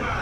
nach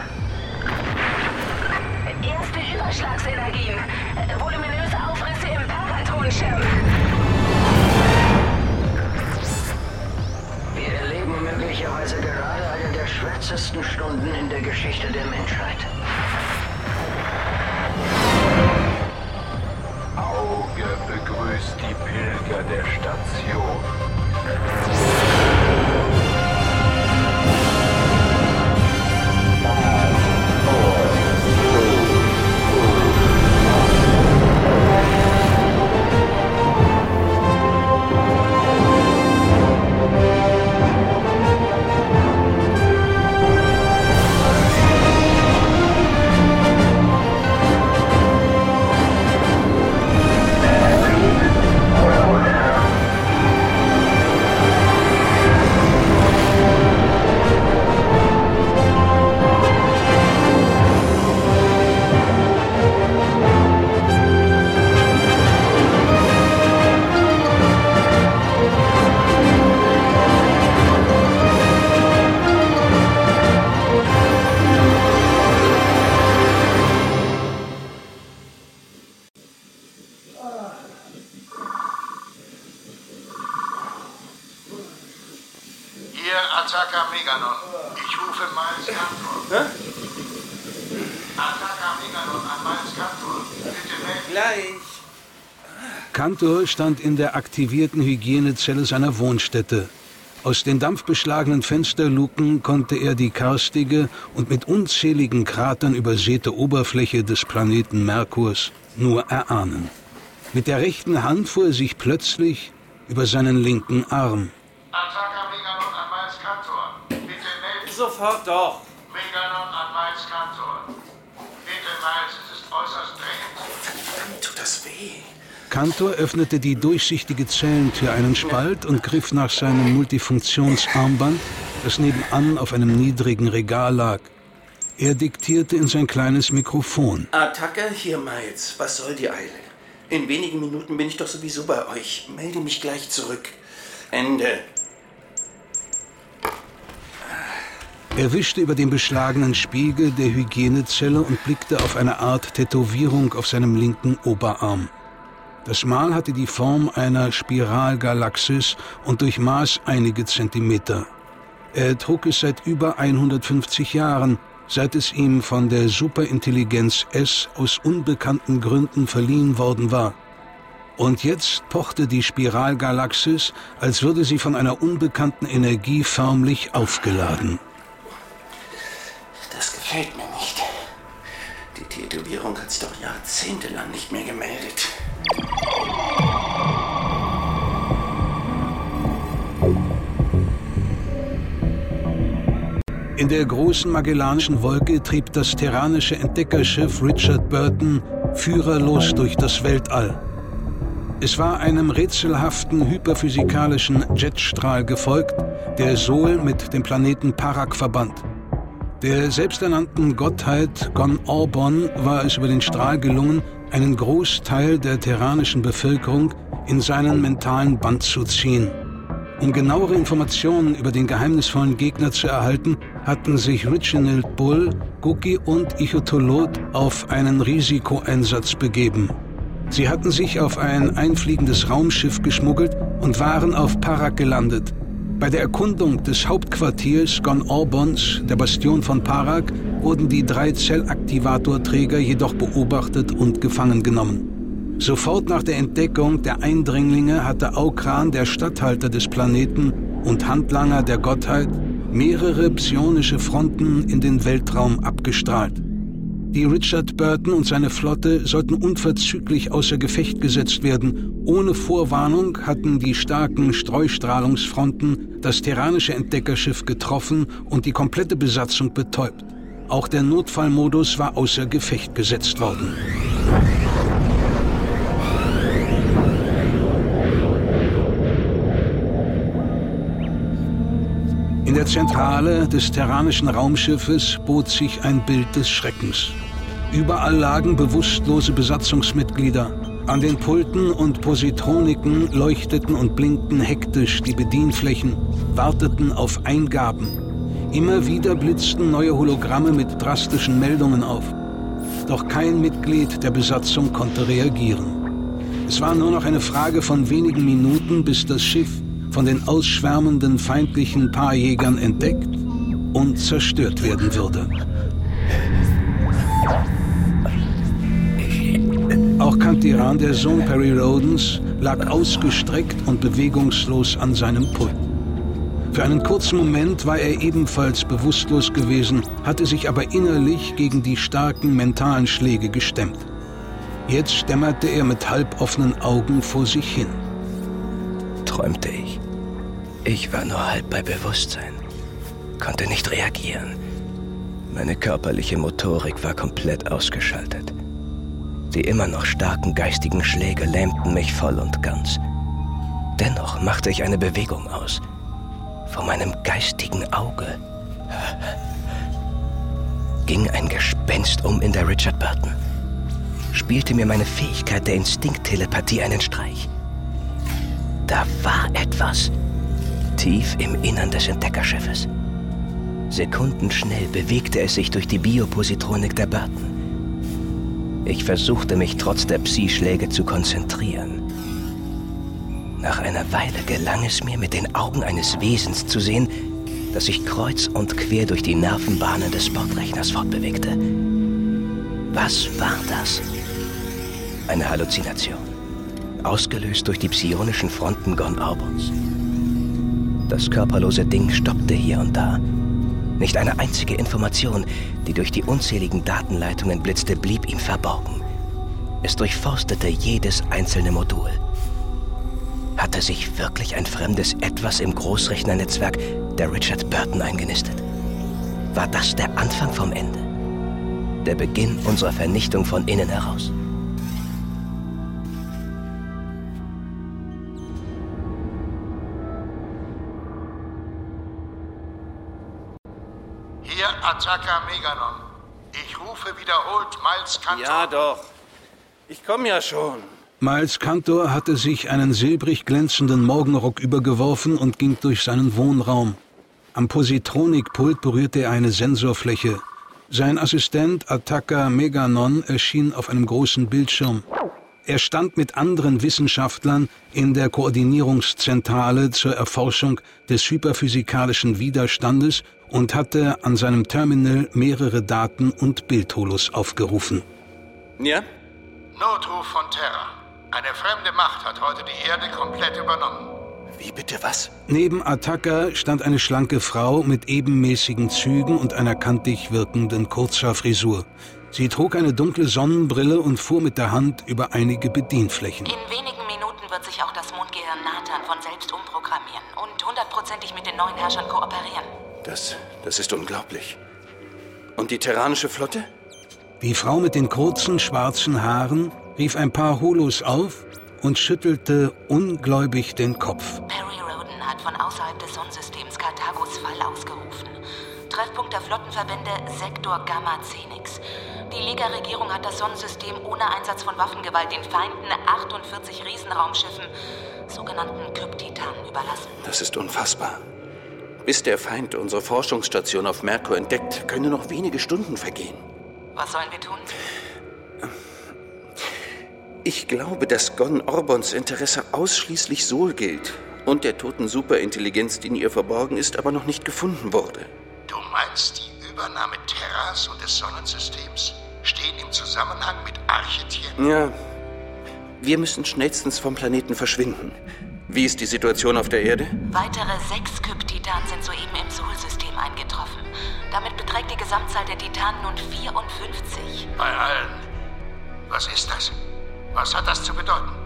Kantor. Gleich. Kantor stand in der aktivierten Hygienezelle seiner Wohnstätte. Aus den dampfbeschlagenen Fensterluken konnte er die karstige und mit unzähligen Kratern übersäte Oberfläche des Planeten Merkurs nur erahnen. Mit der rechten Hand fuhr er sich plötzlich über seinen linken Arm. Attacker Meganon an Miles Kantor. Bitte melden. Sofort doch. Meganon an Miles Kantor. Bitte Miles, äußerst dringend. Verdammt, tut das weh. Kantor öffnete die durchsichtige Zellentür einen Spalt und griff nach seinem Multifunktionsarmband, das nebenan auf einem niedrigen Regal lag. Er diktierte in sein kleines Mikrofon. Attacke, hier Miles. Was soll die Eile? In wenigen Minuten bin ich doch sowieso bei euch. Melde mich gleich zurück. Ende. Er wischte über den beschlagenen Spiegel der Hygienezelle und blickte auf eine Art Tätowierung auf seinem linken Oberarm. Das Mal hatte die Form einer Spiralgalaxis und durchmaß einige Zentimeter. Er trug es seit über 150 Jahren, seit es ihm von der Superintelligenz S aus unbekannten Gründen verliehen worden war. Und jetzt pochte die Spiralgalaxis, als würde sie von einer unbekannten Energie förmlich aufgeladen. Das gefällt mir nicht. Die Tätowierung hat sich doch jahrzehntelang nicht mehr gemeldet. In der großen Magellanischen Wolke trieb das terranische Entdeckerschiff Richard Burton führerlos durch das Weltall. Es war einem rätselhaften hyperphysikalischen Jetstrahl gefolgt, der Sol mit dem Planeten Parak verband. Der selbsternannten Gottheit Gon Orbon war es über den Strahl gelungen, einen Großteil der terranischen Bevölkerung in seinen mentalen Band zu ziehen. Um genauere Informationen über den geheimnisvollen Gegner zu erhalten, hatten sich Reginald Bull, Guki und Ichotolot auf einen Risikoeinsatz begeben. Sie hatten sich auf ein einfliegendes Raumschiff geschmuggelt und waren auf Parak gelandet. Bei der Erkundung des Hauptquartiers Gon Orbons, der Bastion von Parak, wurden die drei Zellaktivatorträger jedoch beobachtet und gefangen genommen. Sofort nach der Entdeckung der Eindringlinge hatte Aukran, der Statthalter des Planeten und Handlanger der Gottheit, mehrere psionische Fronten in den Weltraum abgestrahlt. Die Richard Burton und seine Flotte sollten unverzüglich außer Gefecht gesetzt werden. Ohne Vorwarnung hatten die starken Streustrahlungsfronten das terranische Entdeckerschiff getroffen und die komplette Besatzung betäubt. Auch der Notfallmodus war außer Gefecht gesetzt worden. In der Zentrale des terranischen Raumschiffes bot sich ein Bild des Schreckens. Überall lagen bewusstlose Besatzungsmitglieder. An den Pulten und Positroniken leuchteten und blinkten hektisch die Bedienflächen, warteten auf Eingaben. Immer wieder blitzten neue Hologramme mit drastischen Meldungen auf. Doch kein Mitglied der Besatzung konnte reagieren. Es war nur noch eine Frage von wenigen Minuten, bis das Schiff von den ausschwärmenden feindlichen Paarjägern entdeckt und zerstört werden würde. Auch Kantiran, der Sohn Perry Rodens, lag ausgestreckt und bewegungslos an seinem Pult. Für einen kurzen Moment war er ebenfalls bewusstlos gewesen, hatte sich aber innerlich gegen die starken mentalen Schläge gestemmt. Jetzt stämmerte er mit halboffenen Augen vor sich hin. Träumte ich. Ich war nur halb bei Bewusstsein, konnte nicht reagieren. Meine körperliche Motorik war komplett ausgeschaltet. Die immer noch starken geistigen Schläge lähmten mich voll und ganz. Dennoch machte ich eine Bewegung aus. Vor meinem geistigen Auge ging ein Gespenst um in der Richard Burton. Spielte mir meine Fähigkeit der Instinkttelepathie einen Streich. Da war etwas tief im Innern des Entdeckerschiffes. Sekundenschnell bewegte es sich durch die Biopositronik der Burton. Ich versuchte mich trotz der Psi-Schläge zu konzentrieren. Nach einer Weile gelang es mir, mit den Augen eines Wesens zu sehen, das sich kreuz und quer durch die Nervenbahnen des Bordrechners fortbewegte. Was war das? Eine Halluzination, ausgelöst durch die psionischen Fronten Gon Orbons. Das körperlose Ding stoppte hier und da, nicht eine einzige Information, die durch die unzähligen Datenleitungen blitzte, blieb ihm verborgen. Es durchforstete jedes einzelne Modul. Hatte sich wirklich ein fremdes Etwas im Großrechnernetzwerk der Richard Burton eingenistet? War das der Anfang vom Ende? Der Beginn unserer Vernichtung von innen heraus? Attacker Meganon. Ich rufe wiederholt Miles Kantor. Ja, doch. Ich komme ja schon. Miles Cantor hatte sich einen silbrig glänzenden Morgenrock übergeworfen und ging durch seinen Wohnraum. Am Positronikpult berührte er eine Sensorfläche. Sein Assistent Attacker Meganon erschien auf einem großen Bildschirm. Er stand mit anderen Wissenschaftlern in der Koordinierungszentrale zur Erforschung des hyperphysikalischen Widerstandes und hatte an seinem Terminal mehrere Daten und Bildholos aufgerufen. Ja? Notruf von Terra. Eine fremde Macht hat heute die Erde komplett übernommen. Wie bitte was? Neben Attacker stand eine schlanke Frau mit ebenmäßigen Zügen und einer kantig wirkenden Kurzhaarfrisur. Sie trug eine dunkle Sonnenbrille und fuhr mit der Hand über einige Bedienflächen. In wenigen Minuten wird sich auch das Mondgehirn Nathan von selbst umprogrammieren und hundertprozentig mit den neuen Herrschern kooperieren. Das, das ist unglaublich. Und die terranische Flotte? Die Frau mit den kurzen schwarzen Haaren rief ein paar Holos auf und schüttelte ungläubig den Kopf. Perry Roden hat von außerhalb des Sonnensystems Karthagos Fall ausgerufen. Treffpunkt der Flottenverbände Sektor Gamma Cenix. Die Liga-Regierung hat das Sonnensystem ohne Einsatz von Waffengewalt den Feinden 48 Riesenraumschiffen, sogenannten Kryptitanen, überlassen. Das ist unfassbar. Bis der Feind unsere Forschungsstation auf Merkur entdeckt, können noch wenige Stunden vergehen. Was sollen wir tun? Ich glaube, dass Gon Orbons Interesse ausschließlich Sol gilt und der toten Superintelligenz, die in ihr verborgen ist, aber noch nicht gefunden wurde. Du meinst, die Übernahme Terras und des Sonnensystems stehen im Zusammenhang mit Archetien? Ja, wir müssen schnellstens vom Planeten verschwinden. Wie ist die Situation auf der Erde? Weitere sechs Kyp-Titanen sind soeben im Sol-System eingetroffen. Damit beträgt die Gesamtzahl der Titanen nun 54. Bei allen. Was ist das? Was hat das zu bedeuten?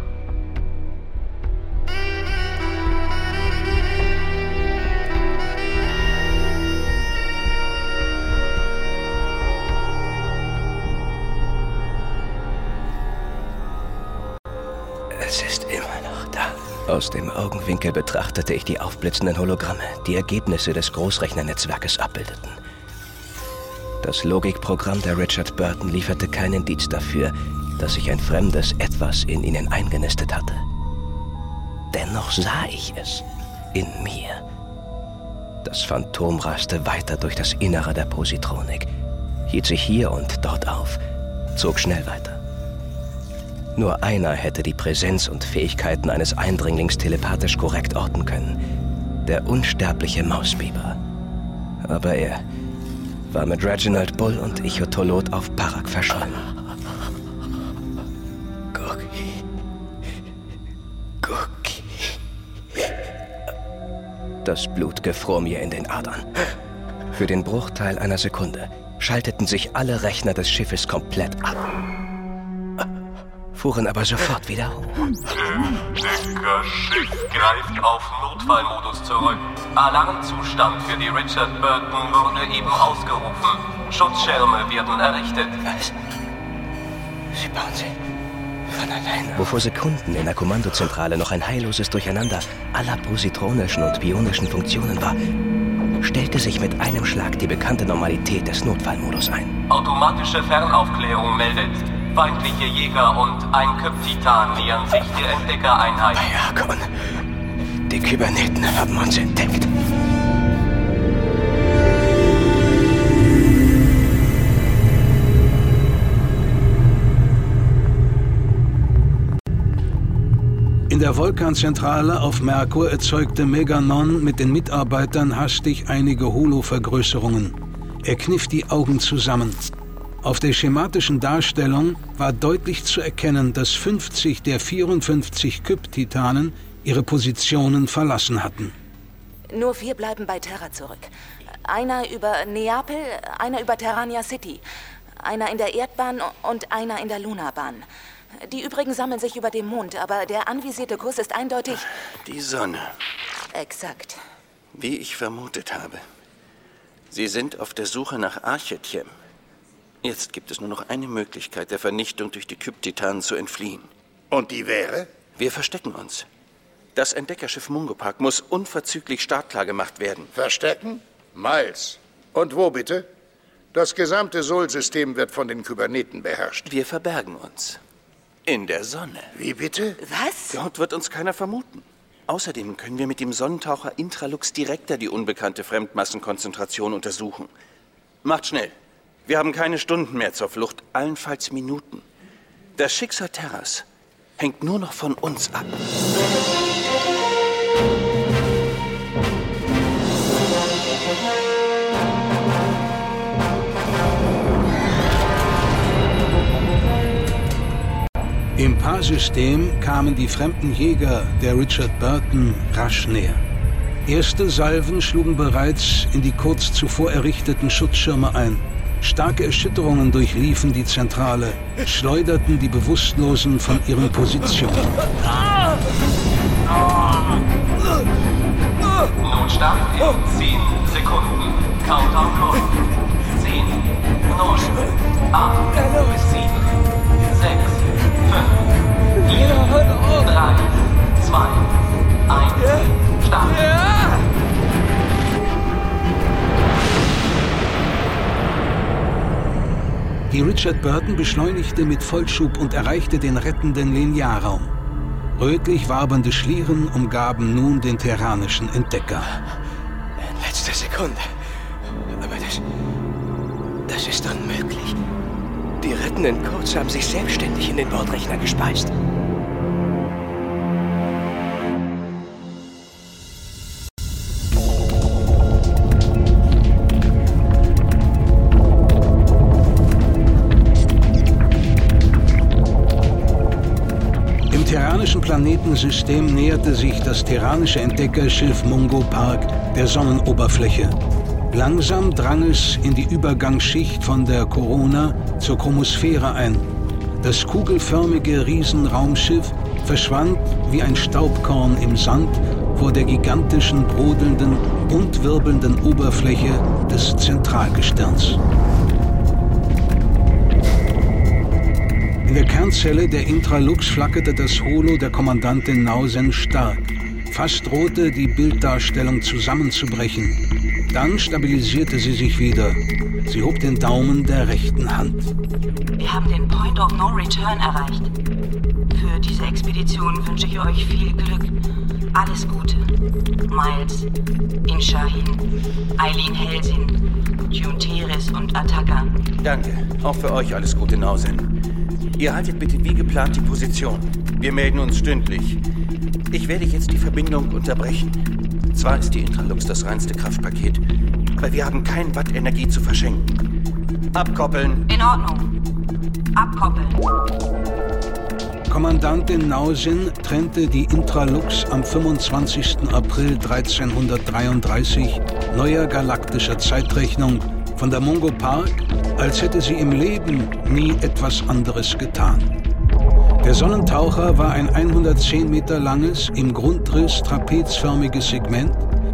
Es ist immer noch da. Aus dem Augenwinkel betrachtete ich die aufblitzenden Hologramme, die Ergebnisse des Großrechnernetzwerkes abbildeten. Das Logikprogramm der Richard Burton lieferte keinen Indiz dafür, dass sich ein fremdes Etwas in ihnen eingenistet hatte. Dennoch sah ich es in mir. Das Phantom raste weiter durch das Innere der Positronik, hielt sich hier und dort auf, zog schnell weiter. Nur einer hätte die Präsenz und Fähigkeiten eines Eindringlings telepathisch korrekt orten können. Der unsterbliche Mausbiber. Aber er war mit Reginald Bull und Ichotolot auf Parak verschollen. Cookie. Cookie. Das Blut gefror mir in den Adern. Für den Bruchteil einer Sekunde schalteten sich alle Rechner des Schiffes komplett ab. Fuhren aber sofort wieder hoch. Schiff greift auf Notfallmodus zurück. Alarmzustand für die Richard Burton wurde eben ausgerufen. Schutzschirme werden errichtet. Was? Sie bauen sie von alleine. Wo vor Sekunden in der Kommandozentrale noch ein heilloses Durcheinander aller positronischen und bionischen Funktionen war, stellte sich mit einem Schlag die bekannte Normalität des Notfallmodus ein. Automatische Fernaufklärung meldet. Feindliche Jäger und ein Kyptitan nähern sich der Entdeckereinheit. Ayakon, die Kyberneten haben uns entdeckt. In der Vulkanzentrale auf Merkur erzeugte Meganon mit den Mitarbeitern hastig einige Holo-Vergrößerungen. Er kniff die Augen zusammen. Auf der schematischen Darstellung war deutlich zu erkennen, dass 50 der 54 Kyp-Titanen ihre Positionen verlassen hatten. Nur vier bleiben bei Terra zurück. Einer über Neapel, einer über Terrania City, einer in der Erdbahn und einer in der Lunarbahn. Die übrigen sammeln sich über dem Mond, aber der anvisierte Kurs ist eindeutig. Die Sonne, Exakt. wie ich vermutet habe. Sie sind auf der Suche nach Archetiem. Jetzt gibt es nur noch eine Möglichkeit, der Vernichtung durch die Kyptitanen zu entfliehen. Und die wäre? Wir verstecken uns. Das Entdeckerschiff Mungopark muss unverzüglich startklar gemacht werden. Verstecken? Miles. Und wo bitte? Das gesamte Sol-System wird von den Kyberneten beherrscht. Wir verbergen uns. In der Sonne. Wie bitte? Was? Dort wird uns keiner vermuten. Außerdem können wir mit dem Sonnentaucher Intralux direkter die unbekannte Fremdmassenkonzentration untersuchen. Macht schnell. Wir haben keine Stunden mehr zur Flucht, allenfalls Minuten. Das Schicksal Terras hängt nur noch von uns ab. Im Paarsystem kamen die fremden Jäger der Richard Burton rasch näher. Erste Salven schlugen bereits in die kurz zuvor errichteten Schutzschirme ein. Starke Erschütterungen durchliefen die Zentrale, schleuderten die Bewusstlosen von ihren Positionen. Notstand in 10 Sekunden. Countdown läuft. 10, 9, 8, 7, 6, 5, 4, 3, 2, 1, Start. Die Richard Burton beschleunigte mit Vollschub und erreichte den rettenden Linearraum. Rötlich wabernde Schlieren umgaben nun den terranischen Entdecker. Letzte Sekunde. Aber das. Das ist unmöglich. Die rettenden Codes haben sich selbstständig in den Bordrechner gespeist. Planetensystem näherte sich das terranische Entdeckerschiff Mungo Park der Sonnenoberfläche. Langsam drang es in die Übergangsschicht von der Corona zur Chromosphäre ein. Das kugelförmige Riesenraumschiff verschwand wie ein Staubkorn im Sand vor der gigantischen, brodelnden und wirbelnden Oberfläche des Zentralgestirns. In der Kernzelle der Intralux flackerte das Holo der Kommandantin Nausen stark. Fast drohte die Bilddarstellung zusammenzubrechen. Dann stabilisierte sie sich wieder. Sie hob den Daumen der rechten Hand. Wir haben den Point of No Return erreicht. Für diese Expedition wünsche ich euch viel Glück. Alles Gute. Miles, Inshahin, Eileen Helsin, June Teres und Ataka. Danke. Auch für euch alles Gute, Nausen. Ihr haltet bitte wie geplant die Position. Wir melden uns stündlich. Ich werde jetzt die Verbindung unterbrechen. Zwar ist die Intralux das reinste Kraftpaket, aber wir haben kein Watt Energie zu verschenken. Abkoppeln. In Ordnung. Abkoppeln. Kommandantin Nausin trennte die Intralux am 25. April 1333 neuer galaktischer Zeitrechnung von der Mungo Park, als hätte sie im Leben nie etwas anderes getan. Der Sonnentaucher war ein 110 Meter langes, im Grundriss trapezförmiges Segment,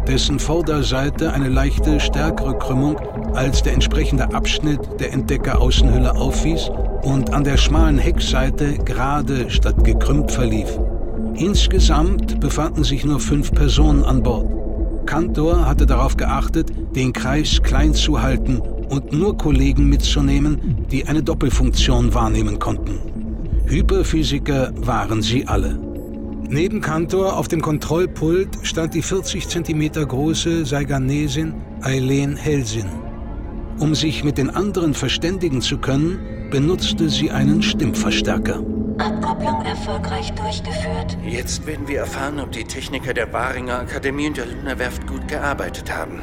dessen Vorderseite eine leichte, stärkere Krümmung als der entsprechende Abschnitt der Entdeckeraußenhülle aufwies und an der schmalen Heckseite gerade statt gekrümmt verlief. Insgesamt befanden sich nur fünf Personen an Bord. Kantor hatte darauf geachtet, den Kreis klein zu halten und nur Kollegen mitzunehmen, die eine Doppelfunktion wahrnehmen konnten. Hyperphysiker waren sie alle. Neben Kantor auf dem Kontrollpult stand die 40 cm große Saiganesin Eileen Helsin. Um sich mit den anderen verständigen zu können, benutzte sie einen Stimmverstärker. Abkopplung erfolgreich durchgeführt. Jetzt werden wir erfahren, ob die Techniker der Baringer Akademie und der Luna Werft gut gearbeitet haben.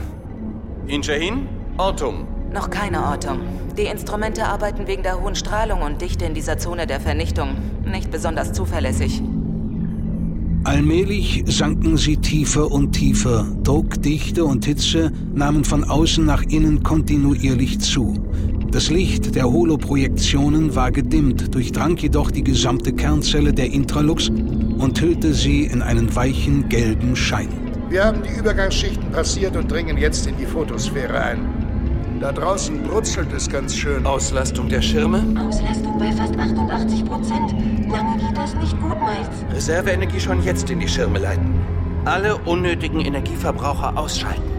Injahin, Ortung. Noch keine Ortung. Die Instrumente arbeiten wegen der hohen Strahlung und Dichte in dieser Zone der Vernichtung nicht besonders zuverlässig. Allmählich sanken sie tiefer und tiefer. Druck, Dichte und Hitze nahmen von außen nach innen kontinuierlich zu. Das Licht der Holoprojektionen war gedimmt, durchdrang jedoch die gesamte Kernzelle der Intralux und hüllte sie in einen weichen gelben Schein. Wir haben die Übergangsschichten passiert und dringen jetzt in die Photosphäre ein. Da draußen brutzelt es ganz schön. Auslastung der Schirme? Auslastung bei fast 88 Prozent. Lange geht das nicht gut, Miles. Reserveenergie schon jetzt in die Schirme leiten. Alle unnötigen Energieverbraucher ausschalten.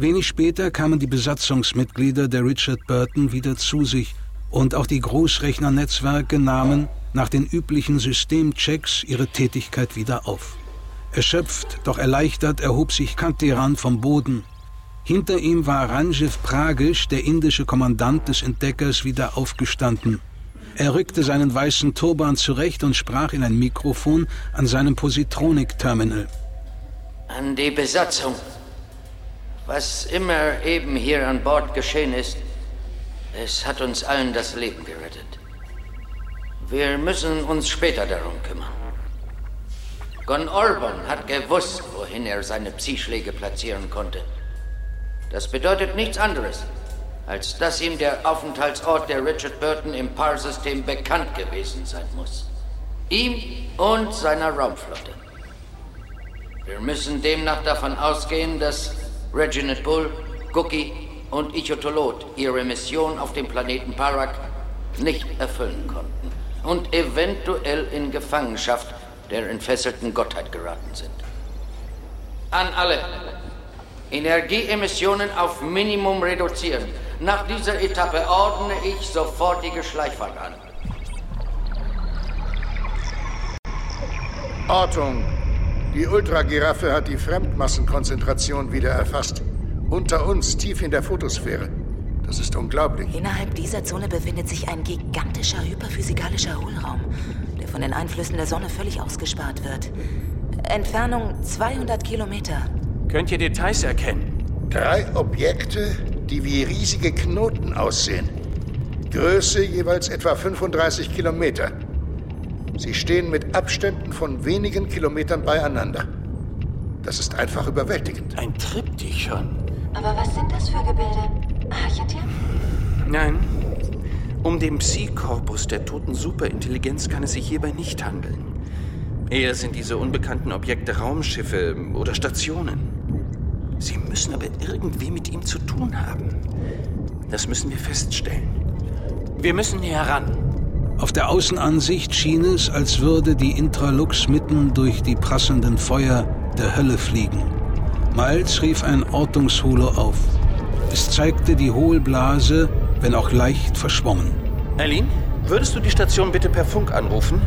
Wenig später kamen die Besatzungsmitglieder der Richard Burton wieder zu sich und auch die Großrechnernetzwerke nahmen nach den üblichen Systemchecks ihre Tätigkeit wieder auf. Erschöpft, doch erleichtert erhob sich Kanteran vom Boden. Hinter ihm war Ranjiv Pragisch, der indische Kommandant des Entdeckers, wieder aufgestanden. Er rückte seinen weißen Turban zurecht und sprach in ein Mikrofon an seinem Positronik-Terminal. An die Besatzung. Was immer eben hier an Bord geschehen ist, es hat uns allen das Leben gerettet. Wir müssen uns später darum kümmern. Gon Orban hat gewusst, wohin er seine Psi-Schläge platzieren konnte. Das bedeutet nichts anderes, als dass ihm der Aufenthaltsort der Richard Burton im PAR-System bekannt gewesen sein muss. Ihm und seiner Raumflotte. Wir müssen demnach davon ausgehen, dass Reginald Bull, Cookie und Ichotolot ihre Mission auf dem Planeten Parak nicht erfüllen konnten und eventuell in Gefangenschaft der entfesselten Gottheit geraten sind. An alle. Energieemissionen auf Minimum reduzieren. Nach dieser Etappe ordne ich sofortige Schleichfahrt an. Ortung. Die Ultragiraffe hat die Fremdmassenkonzentration wieder erfasst. Unter uns, tief in der Photosphäre. Das ist unglaublich. Innerhalb dieser Zone befindet sich ein gigantischer hyperphysikalischer Hohlraum, der von den Einflüssen der Sonne völlig ausgespart wird. Entfernung 200 Kilometer. Könnt ihr Details erkennen? Drei Objekte, die wie riesige Knoten aussehen. Größe jeweils etwa 35 Kilometer. Sie stehen mit Abständen von wenigen Kilometern beieinander. Das ist einfach überwältigend. Ein Triptychon. Aber was sind das für Gebilde? Archetypen? Nein. Um den Psi-Korpus der toten Superintelligenz kann es sich hierbei nicht handeln. Eher sind diese unbekannten Objekte Raumschiffe oder Stationen. Sie müssen aber irgendwie mit ihm zu tun haben. Das müssen wir feststellen. Wir müssen hier heran. Auf der Außenansicht schien es, als würde die Intralux mitten durch die prasselnden Feuer der Hölle fliegen. Miles rief ein Ortungsholo auf. Es zeigte die Hohlblase, wenn auch leicht verschwommen. Eileen, würdest du die Station bitte per Funk anrufen?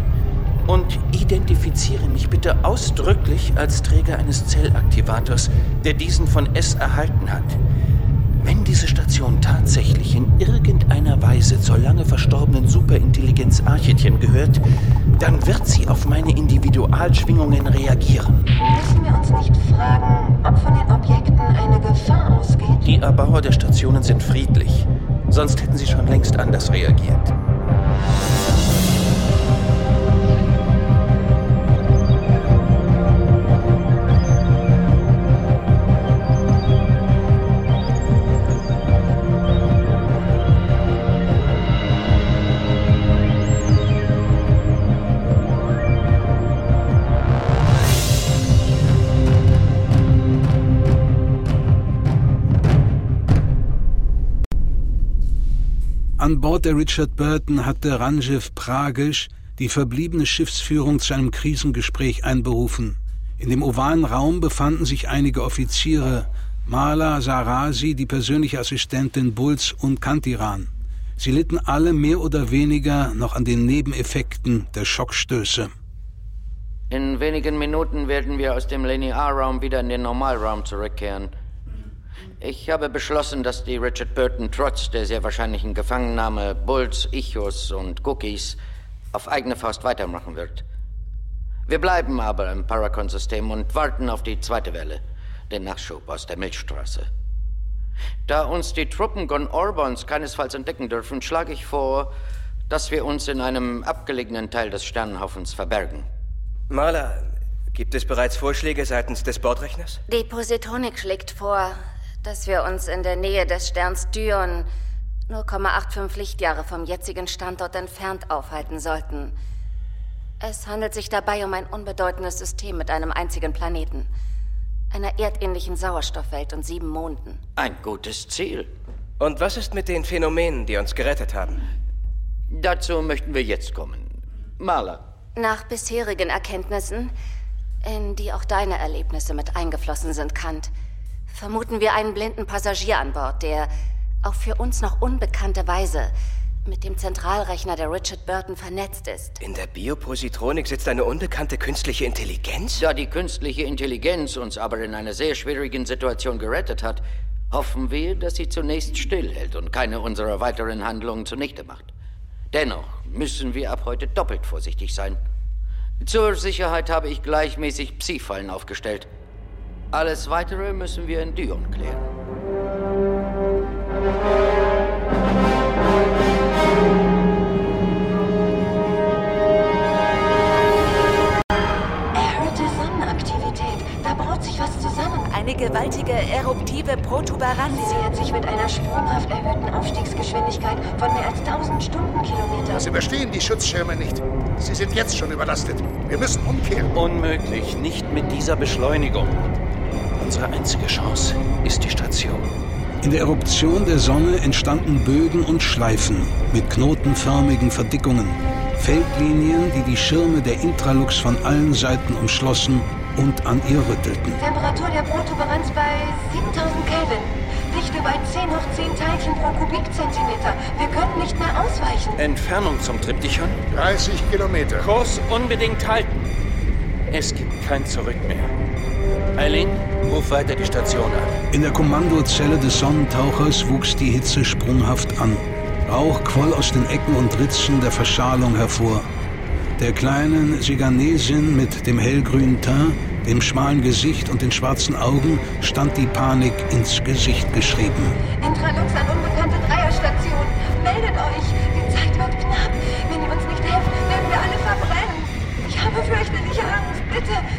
Und identifiziere mich bitte ausdrücklich als Träger eines Zellaktivators, der diesen von S erhalten hat. Wenn diese Station tatsächlich in irgendeiner Weise zur lange verstorbenen Superintelligenz Architiem gehört, dann wird sie auf meine Individualschwingungen reagieren. Müssen wir uns nicht fragen, ob von den Objekten eine Gefahr ausgeht? Die Erbauer der Stationen sind friedlich. Sonst hätten sie schon längst anders reagiert. An Bord der Richard Burton hatte Ranjev Pragisch die verbliebene Schiffsführung zu einem Krisengespräch einberufen. In dem ovalen Raum befanden sich einige Offiziere, Mala Sarasi, die persönliche Assistentin Bulls und Kantiran. Sie litten alle mehr oder weniger noch an den Nebeneffekten der Schockstöße. In wenigen Minuten werden wir aus dem Linearraum wieder in den Normalraum zurückkehren. Ich habe beschlossen, dass die Richard Burton trotz der sehr wahrscheinlichen Gefangennahme Bulls, Ichos und Cookies auf eigene Faust weitermachen wird. Wir bleiben aber im Paracon-System und warten auf die zweite Welle, den Nachschub aus der Milchstraße. Da uns die Truppen Gon Orbons keinesfalls entdecken dürfen, schlage ich vor, dass wir uns in einem abgelegenen Teil des Sternenhaufens verbergen. Marla, gibt es bereits Vorschläge seitens des Bordrechners? Die Positonik schlägt vor, dass wir uns in der Nähe des Sterns Dion 0,85 Lichtjahre vom jetzigen Standort entfernt aufhalten sollten. Es handelt sich dabei um ein unbedeutendes System mit einem einzigen Planeten, einer erdähnlichen Sauerstoffwelt und sieben Monden. Ein gutes Ziel. Und was ist mit den Phänomenen, die uns gerettet haben? Dazu möchten wir jetzt kommen. Maler. Nach bisherigen Erkenntnissen, in die auch deine Erlebnisse mit eingeflossen sind, Kant, vermuten wir einen blinden Passagier an Bord, der auf für uns noch unbekannte Weise mit dem Zentralrechner der Richard Burton vernetzt ist. In der Biopositronik sitzt eine unbekannte künstliche Intelligenz? Da die künstliche Intelligenz uns aber in einer sehr schwierigen Situation gerettet hat, hoffen wir, dass sie zunächst stillhält und keine unserer weiteren Handlungen zunichte macht. Dennoch müssen wir ab heute doppelt vorsichtig sein. Zur Sicherheit habe ich gleichmäßig Psi-Fallen aufgestellt. Alles Weitere müssen wir in Dion klären. Erhöhte Sonnenaktivität. Da braut sich was zusammen. Eine gewaltige eruptive Protuberanz. Sie nähert sich mit einer sprunghaft erhöhten Aufstiegsgeschwindigkeit von mehr als 1000 Stundenkilometern. Das überstehen die Schutzschirme nicht. Sie sind jetzt schon überlastet. Wir müssen umkehren. Unmöglich, nicht mit dieser Beschleunigung. Unsere einzige Chance ist die Station. In der Eruption der Sonne entstanden Bögen und Schleifen mit knotenförmigen Verdickungen, Feldlinien, die die Schirme der Intralux von allen Seiten umschlossen und an ihr rüttelten. Temperatur der Protuberanz bei 7000 Kelvin. Dichte bei 10 hoch 10 Teilchen pro Kubikzentimeter. Wir können nicht mehr ausweichen. Entfernung zum Triptychon? 30 Kilometer. Kurs unbedingt halten. Es gibt kein Zurück mehr. Eileen, ruf weiter die Station an. In der Kommandozelle des Sonnentauchers wuchs die Hitze sprunghaft an. Rauch quoll aus den Ecken und Ritzen der Verschalung hervor. Der kleinen Siganesin mit dem hellgrünen Teint, dem schmalen Gesicht und den schwarzen Augen stand die Panik ins Gesicht geschrieben. Intralux an unbekannte Dreierstation. Meldet euch. Die Zeit wird knapp. Wenn ihr uns nicht helft, werden wir alle verbrennen. Ich habe fürchterliche Angst. Bitte.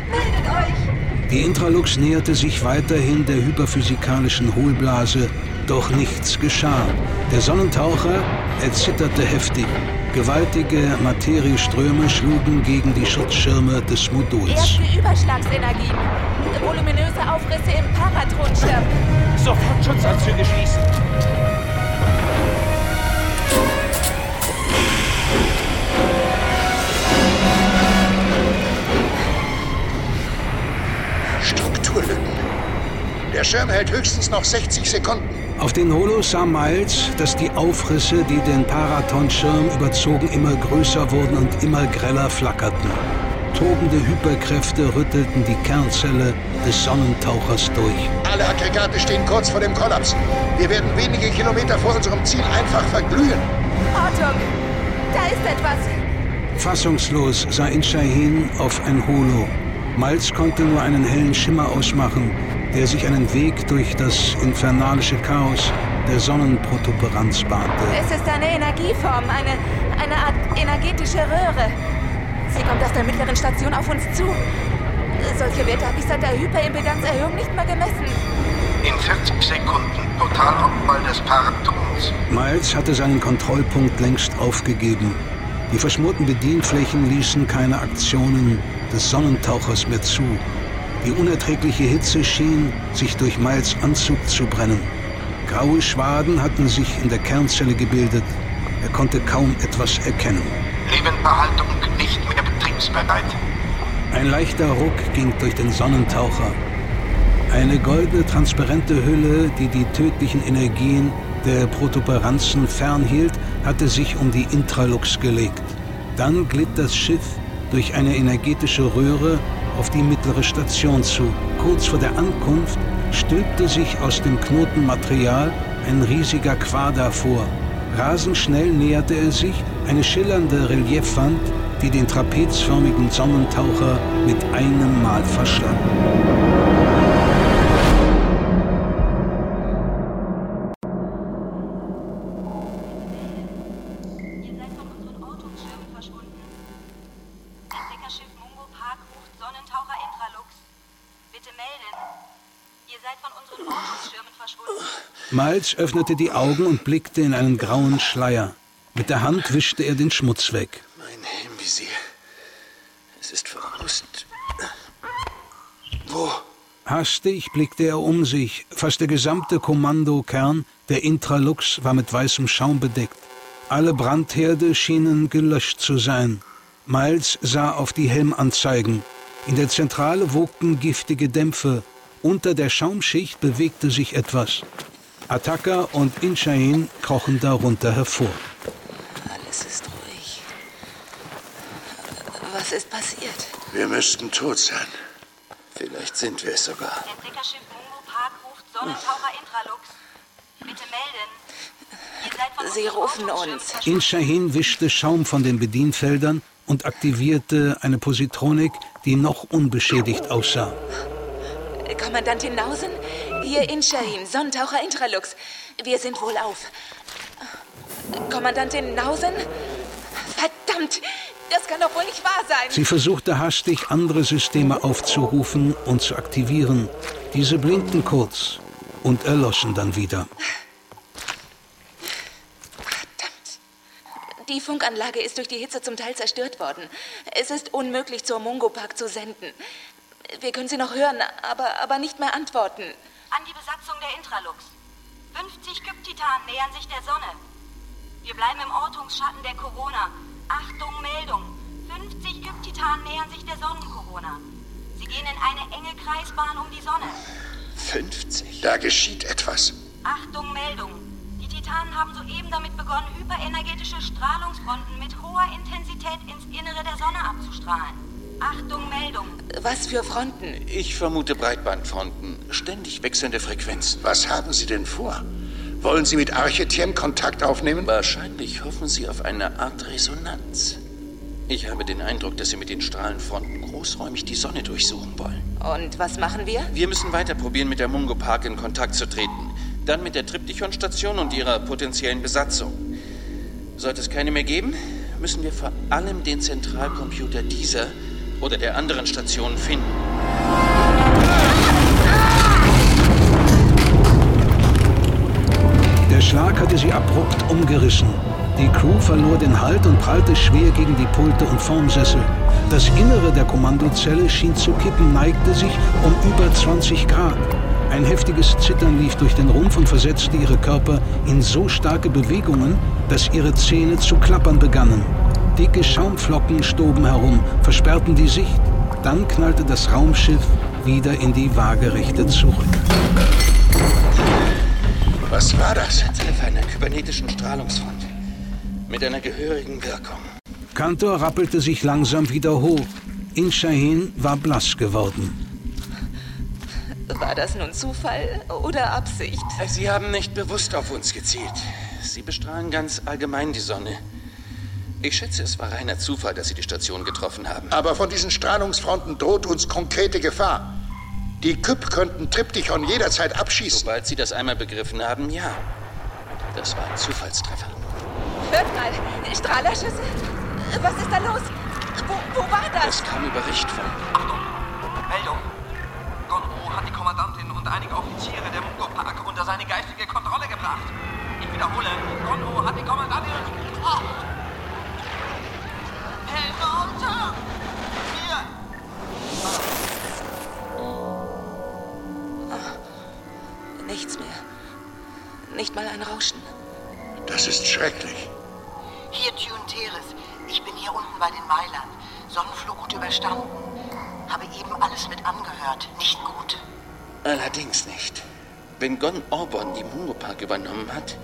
Die Intralux näherte sich weiterhin der hyperphysikalischen Hohlblase, doch nichts geschah. Der Sonnentaucher erzitterte heftig. Gewaltige Materieströme schlugen gegen die Schutzschirme des Moduls. Erste Überschlagsenergien. Voluminöse Aufrisse im Paratronschirm. Sofort Schutzanzüge schließen. Der Schirm hält höchstens noch 60 Sekunden. Auf den Holos sah Miles, dass die Aufrisse, die den Paraton-Schirm überzogen, immer größer wurden und immer greller flackerten. Tobende Hyperkräfte rüttelten die Kernzelle des Sonnentauchers durch. Alle Aggregate stehen kurz vor dem Kollaps. Wir werden wenige Kilometer vor unserem Ziel einfach verglühen. Ortung, da ist etwas. Fassungslos sah Insha hin auf ein Holo. Miles konnte nur einen hellen Schimmer ausmachen, der sich einen Weg durch das infernalische Chaos der Sonnenprotuberanz bahnte. Es ist eine Energieform, eine, eine Art energetische Röhre. Sie kommt aus der mittleren Station auf uns zu. Solche Werte habe ich seit der Hyperimpedanzerhöhung nicht mehr gemessen. In 40 Sekunden Totalabfall des Paratons. Miles hatte seinen Kontrollpunkt längst aufgegeben. Die verschmorten Bedienflächen ließen keine Aktionen des Sonnentauchers mehr zu. Die unerträgliche Hitze schien, sich durch Miles Anzug zu brennen. Graue Schwaden hatten sich in der Kernzelle gebildet. Er konnte kaum etwas erkennen. Lebenbehaltung nicht mehr betriebsbereit. Ein leichter Ruck ging durch den Sonnentaucher. Eine goldene, transparente Hülle, die die tödlichen Energien der Protuberanzen fernhielt, hatte sich um die Intralux gelegt. Dann glitt das Schiff durch eine energetische Röhre auf die mittlere Station zu. Kurz vor der Ankunft stülpte sich aus dem Knotenmaterial ein riesiger Quader vor. Rasend schnell näherte er sich eine schillernde Reliefwand, die den trapezförmigen Sonnentaucher mit einem Mal verschlang. Miles öffnete die Augen und blickte in einen grauen Schleier. Mit der Hand wischte er den Schmutz weg. Mein Helmvisier. Es ist verrußt. Wo? Hastig blickte er um sich. Fast der gesamte Kommandokern der Intralux war mit weißem Schaum bedeckt. Alle Brandherde schienen gelöscht zu sein. Miles sah auf die Helmanzeigen. In der Zentrale wogten giftige Dämpfe. Unter der Schaumschicht bewegte sich etwas. Ataka und Inshain krochen darunter hervor. Alles ist ruhig. Was ist passiert? Wir müssten tot sein. Vielleicht sind wir es sogar. Entdeckerschiff Mungo Park ruft Sonnentaucher Intralux. Bitte melden. Sie rufen uns. Inshahin wischte Schaum von den Bedienfeldern und aktivierte eine Positronik, die noch unbeschädigt aussah. Kommandantin Nausen, hier in Shahin, Sonnentaucher Intralux. Wir sind wohl auf. Kommandantin Nausen? Verdammt! Das kann doch wohl nicht wahr sein! Sie versuchte hastig, andere Systeme aufzurufen und zu aktivieren. Diese blinkten kurz und erloschen dann wieder. Verdammt! Die Funkanlage ist durch die Hitze zum Teil zerstört worden. Es ist unmöglich, zur Mungo Park zu senden. Wir können sie noch hören, aber, aber nicht mehr antworten. An die Besatzung der Intralux. 50 Kyptitanen nähern sich der Sonne. Wir bleiben im Ortungsschatten der Corona. Achtung, Meldung. 50 Kyptitanen nähern sich der Sonnencorona. Sie gehen in eine enge Kreisbahn um die Sonne. 50. Da geschieht etwas. Achtung, Meldung. Die Titanen haben soeben damit begonnen, hyperenergetische Strahlungsfronten mit hoher Intensität ins Innere der Sonne abzustrahlen. Achtung, Meldung. Was für Fronten? Ich vermute Breitbandfronten. Ständig wechselnde Frequenzen. Was haben Sie denn vor? Wollen Sie mit Archetiem Kontakt aufnehmen? Wahrscheinlich hoffen Sie auf eine Art Resonanz. Ich habe den Eindruck, dass Sie mit den Strahlenfronten großräumig die Sonne durchsuchen wollen. Und was machen wir? Wir müssen weiter probieren, mit der Mungo Park in Kontakt zu treten. Dann mit der Triptychon-Station und ihrer potenziellen Besatzung. Sollte es keine mehr geben, müssen wir vor allem den Zentralcomputer dieser oder der anderen Stationen finden. Der Schlag hatte sie abrupt umgerissen. Die Crew verlor den Halt und prallte schwer gegen die Pulte und Formsessel. Das Innere der Kommandozelle schien zu kippen, neigte sich um über 20 Grad. Ein heftiges Zittern lief durch den Rumpf und versetzte ihre Körper in so starke Bewegungen, dass ihre Zähne zu klappern begannen. Dicke Schaumflocken stoben herum, versperrten die Sicht. Dann knallte das Raumschiff wieder in die Waagerechte zurück. Was war das? Treffer einer kybernetischen Strahlungsfront. Mit einer gehörigen Wirkung. Kantor rappelte sich langsam wieder hoch. Inshahin war blass geworden. War das nun Zufall oder Absicht? Sie haben nicht bewusst auf uns gezielt. Sie bestrahlen ganz allgemein die Sonne. Ich schätze, es war reiner Zufall, dass Sie die Station getroffen haben. Aber von diesen Strahlungsfronten droht uns konkrete Gefahr. Die Kyp könnten Triptychon jederzeit abschießen. Sobald Sie das einmal begriffen haben, ja. Das war ein Zufallstreffer. Hört mal, Strahlerschüsse. Was ist da los? Wo, wo war das? Es kam über Richtfunk. Achtung! Meldung! Gonro hat die Kommandantin und einige Offiziere der Mungo-Park unter seine geistige Kontrolle gebracht. Ich wiederhole, Gonro hat die Kommandantin... Oh. Nichts mehr. Nicht mal ein Rauschen. Das ist schrecklich. Hier Tune Teres. Ich bin hier unten bei den Meilern. Sonnenflug gut überstanden. Habe eben alles mit angehört. Nicht gut. Allerdings nicht. Wenn Gon Orban die Mungo-Park übernommen hat,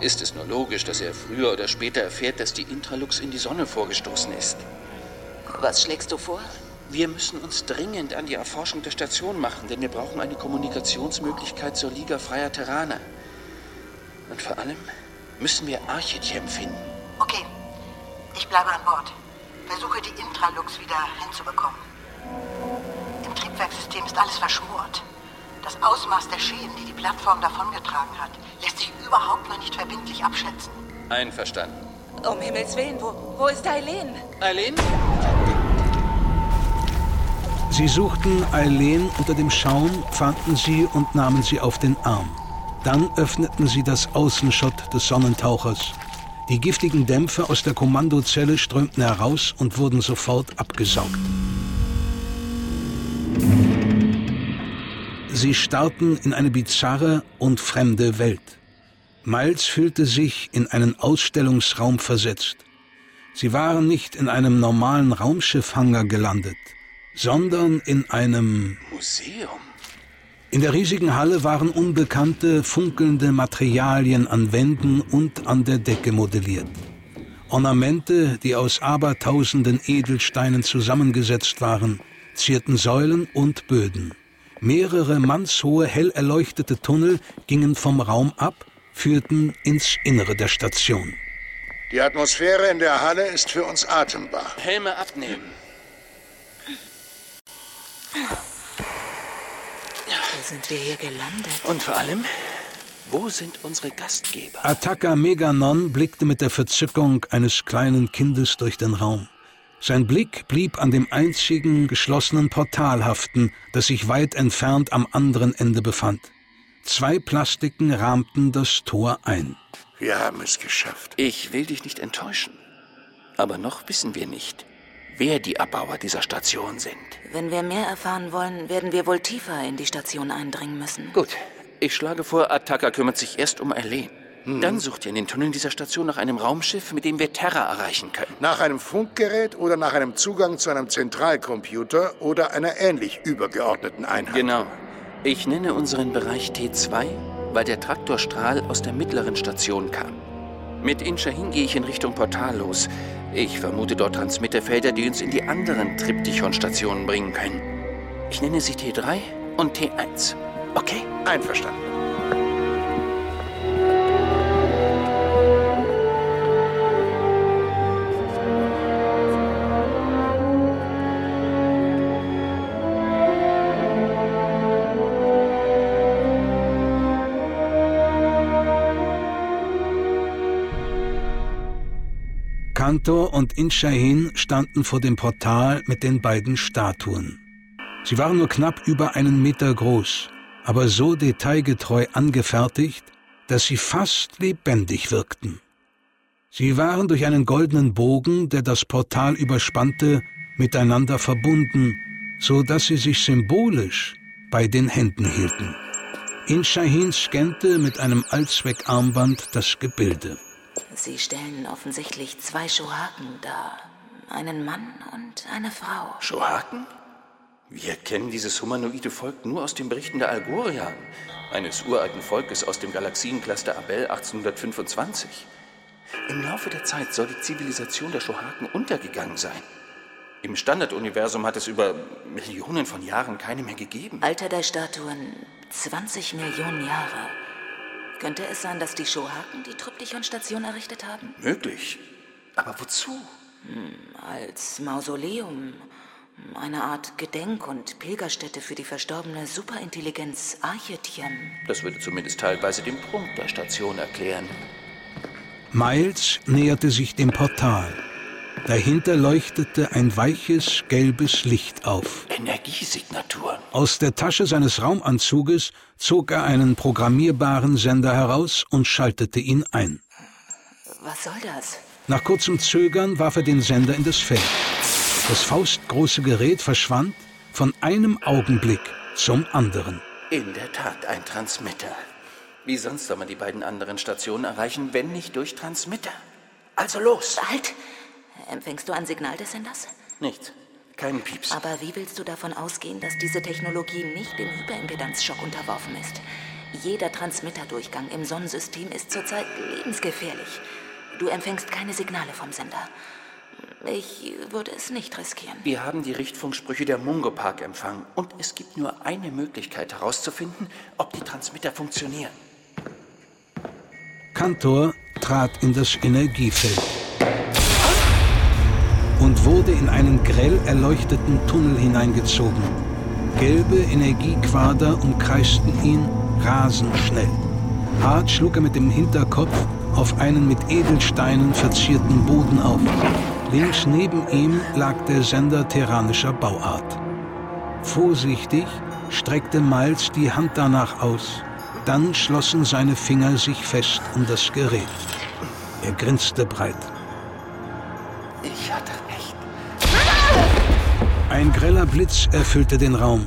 ist es nur logisch, dass er früher oder später erfährt, dass die Intralux in die Sonne vorgestoßen ist. Was schlägst du vor? Wir müssen uns dringend an die Erforschung der Station machen, denn wir brauchen eine Kommunikationsmöglichkeit zur Liga Freier Terraner. Und vor allem müssen wir Architiem finden. Okay. Ich bleibe an Bord. Versuche die Intralux wieder hinzubekommen. Im Triebwerkssystem ist alles verschmort. Das Ausmaß der Schäden, die die Plattform davongetragen hat, lässt sich überhaupt noch nicht verbindlich abschätzen. Einverstanden. Um Himmels Willen, wo, wo ist Eileen? Eileen? Sie suchten Eileen unter dem Schaum, fanden sie und nahmen sie auf den Arm. Dann öffneten sie das Außenschott des Sonnentauchers. Die giftigen Dämpfe aus der Kommandozelle strömten heraus und wurden sofort abgesaugt. Sie starrten in eine bizarre und fremde Welt. Miles fühlte sich in einen Ausstellungsraum versetzt. Sie waren nicht in einem normalen Raumschiffhanger gelandet, sondern in einem Museum. in der riesigen Halle waren unbekannte, funkelnde Materialien an Wänden und an der Decke modelliert. Ornamente, die aus abertausenden Edelsteinen zusammengesetzt waren, zierten Säulen und Böden. Mehrere mannshohe, hell erleuchtete Tunnel gingen vom Raum ab, führten ins Innere der Station. Die Atmosphäre in der Halle ist für uns atembar. Helme abnehmen. Wo sind wir hier gelandet? Und vor allem, wo sind unsere Gastgeber? Attaka Meganon blickte mit der Verzückung eines kleinen Kindes durch den Raum. Sein Blick blieb an dem einzigen geschlossenen Portal haften, das sich weit entfernt am anderen Ende befand. Zwei Plastiken rahmten das Tor ein. Wir haben es geschafft. Ich will dich nicht enttäuschen. Aber noch wissen wir nicht, wer die Abbauer dieser Station sind. Wenn wir mehr erfahren wollen, werden wir wohl tiefer in die Station eindringen müssen. Gut. Ich schlage vor, Attaka kümmert sich erst um Eileen. Dann sucht ihr in den Tunneln dieser Station nach einem Raumschiff, mit dem wir Terra erreichen können. Nach einem Funkgerät oder nach einem Zugang zu einem Zentralcomputer oder einer ähnlich übergeordneten Einheit. Genau. Ich nenne unseren Bereich T2, weil der Traktorstrahl aus der mittleren Station kam. Mit Inshahin gehe ich in Richtung Portal los. Ich vermute dort Transmitterfelder, die uns in die anderen Triptychon-Stationen bringen können. Ich nenne sie T3 und T1. Okay? Einverstanden. Kantor und Inshahin standen vor dem Portal mit den beiden Statuen. Sie waren nur knapp über einen Meter groß, aber so detailgetreu angefertigt, dass sie fast lebendig wirkten. Sie waren durch einen goldenen Bogen, der das Portal überspannte, miteinander verbunden, so dass sie sich symbolisch bei den Händen hielten. Inshahin scannte mit einem Allzweckarmband das Gebilde. Sie stellen offensichtlich zwei Schohaken dar. Einen Mann und eine Frau. Schohaken? Wir kennen dieses humanoide Volk nur aus den Berichten der Algorian, eines uralten Volkes aus dem Galaxiencluster Abel 1825. Im Laufe der Zeit soll die Zivilisation der Schohaken untergegangen sein. Im Standarduniversum hat es über Millionen von Jahren keine mehr gegeben. Alter der Statuen 20 Millionen Jahre. Könnte es sein, dass die Schohaken die Tryptychon-Station errichtet haben? Möglich. Aber wozu? Hm, als Mausoleum. Eine Art Gedenk- und Pilgerstätte für die verstorbene Superintelligenz Archetiem. Das würde zumindest teilweise den Prunk der Station erklären. Miles näherte sich dem Portal. Dahinter leuchtete ein weiches, gelbes Licht auf. Energiesignaturen. Aus der Tasche seines Raumanzuges zog er einen programmierbaren Sender heraus und schaltete ihn ein. Was soll das? Nach kurzem Zögern warf er den Sender in das Feld. Das faustgroße Gerät verschwand von einem Augenblick zum anderen. In der Tat ein Transmitter. Wie sonst soll man die beiden anderen Stationen erreichen, wenn nicht durch Transmitter? Also los! Halt! Empfängst du ein Signal des Senders? Nichts. Keinen Pieps. Aber wie willst du davon ausgehen, dass diese Technologie nicht dem Hyperimpedanzschock unterworfen ist? Jeder Transmitterdurchgang im Sonnensystem ist zurzeit lebensgefährlich. Du empfängst keine Signale vom Sender. Ich würde es nicht riskieren. Wir haben die Richtfunksprüche der Mungo Park empfangen und es gibt nur eine Möglichkeit herauszufinden, ob die Transmitter funktionieren. Kantor trat in das Energiefeld wurde in einen grell erleuchteten Tunnel hineingezogen. Gelbe Energiequader umkreisten ihn rasend schnell. Hart schlug er mit dem Hinterkopf auf einen mit Edelsteinen verzierten Boden auf. Links neben ihm lag der Sender terranischer Bauart. Vorsichtig streckte Miles die Hand danach aus. Dann schlossen seine Finger sich fest um das Gerät. Er grinste breit. Ein greller Blitz erfüllte den Raum.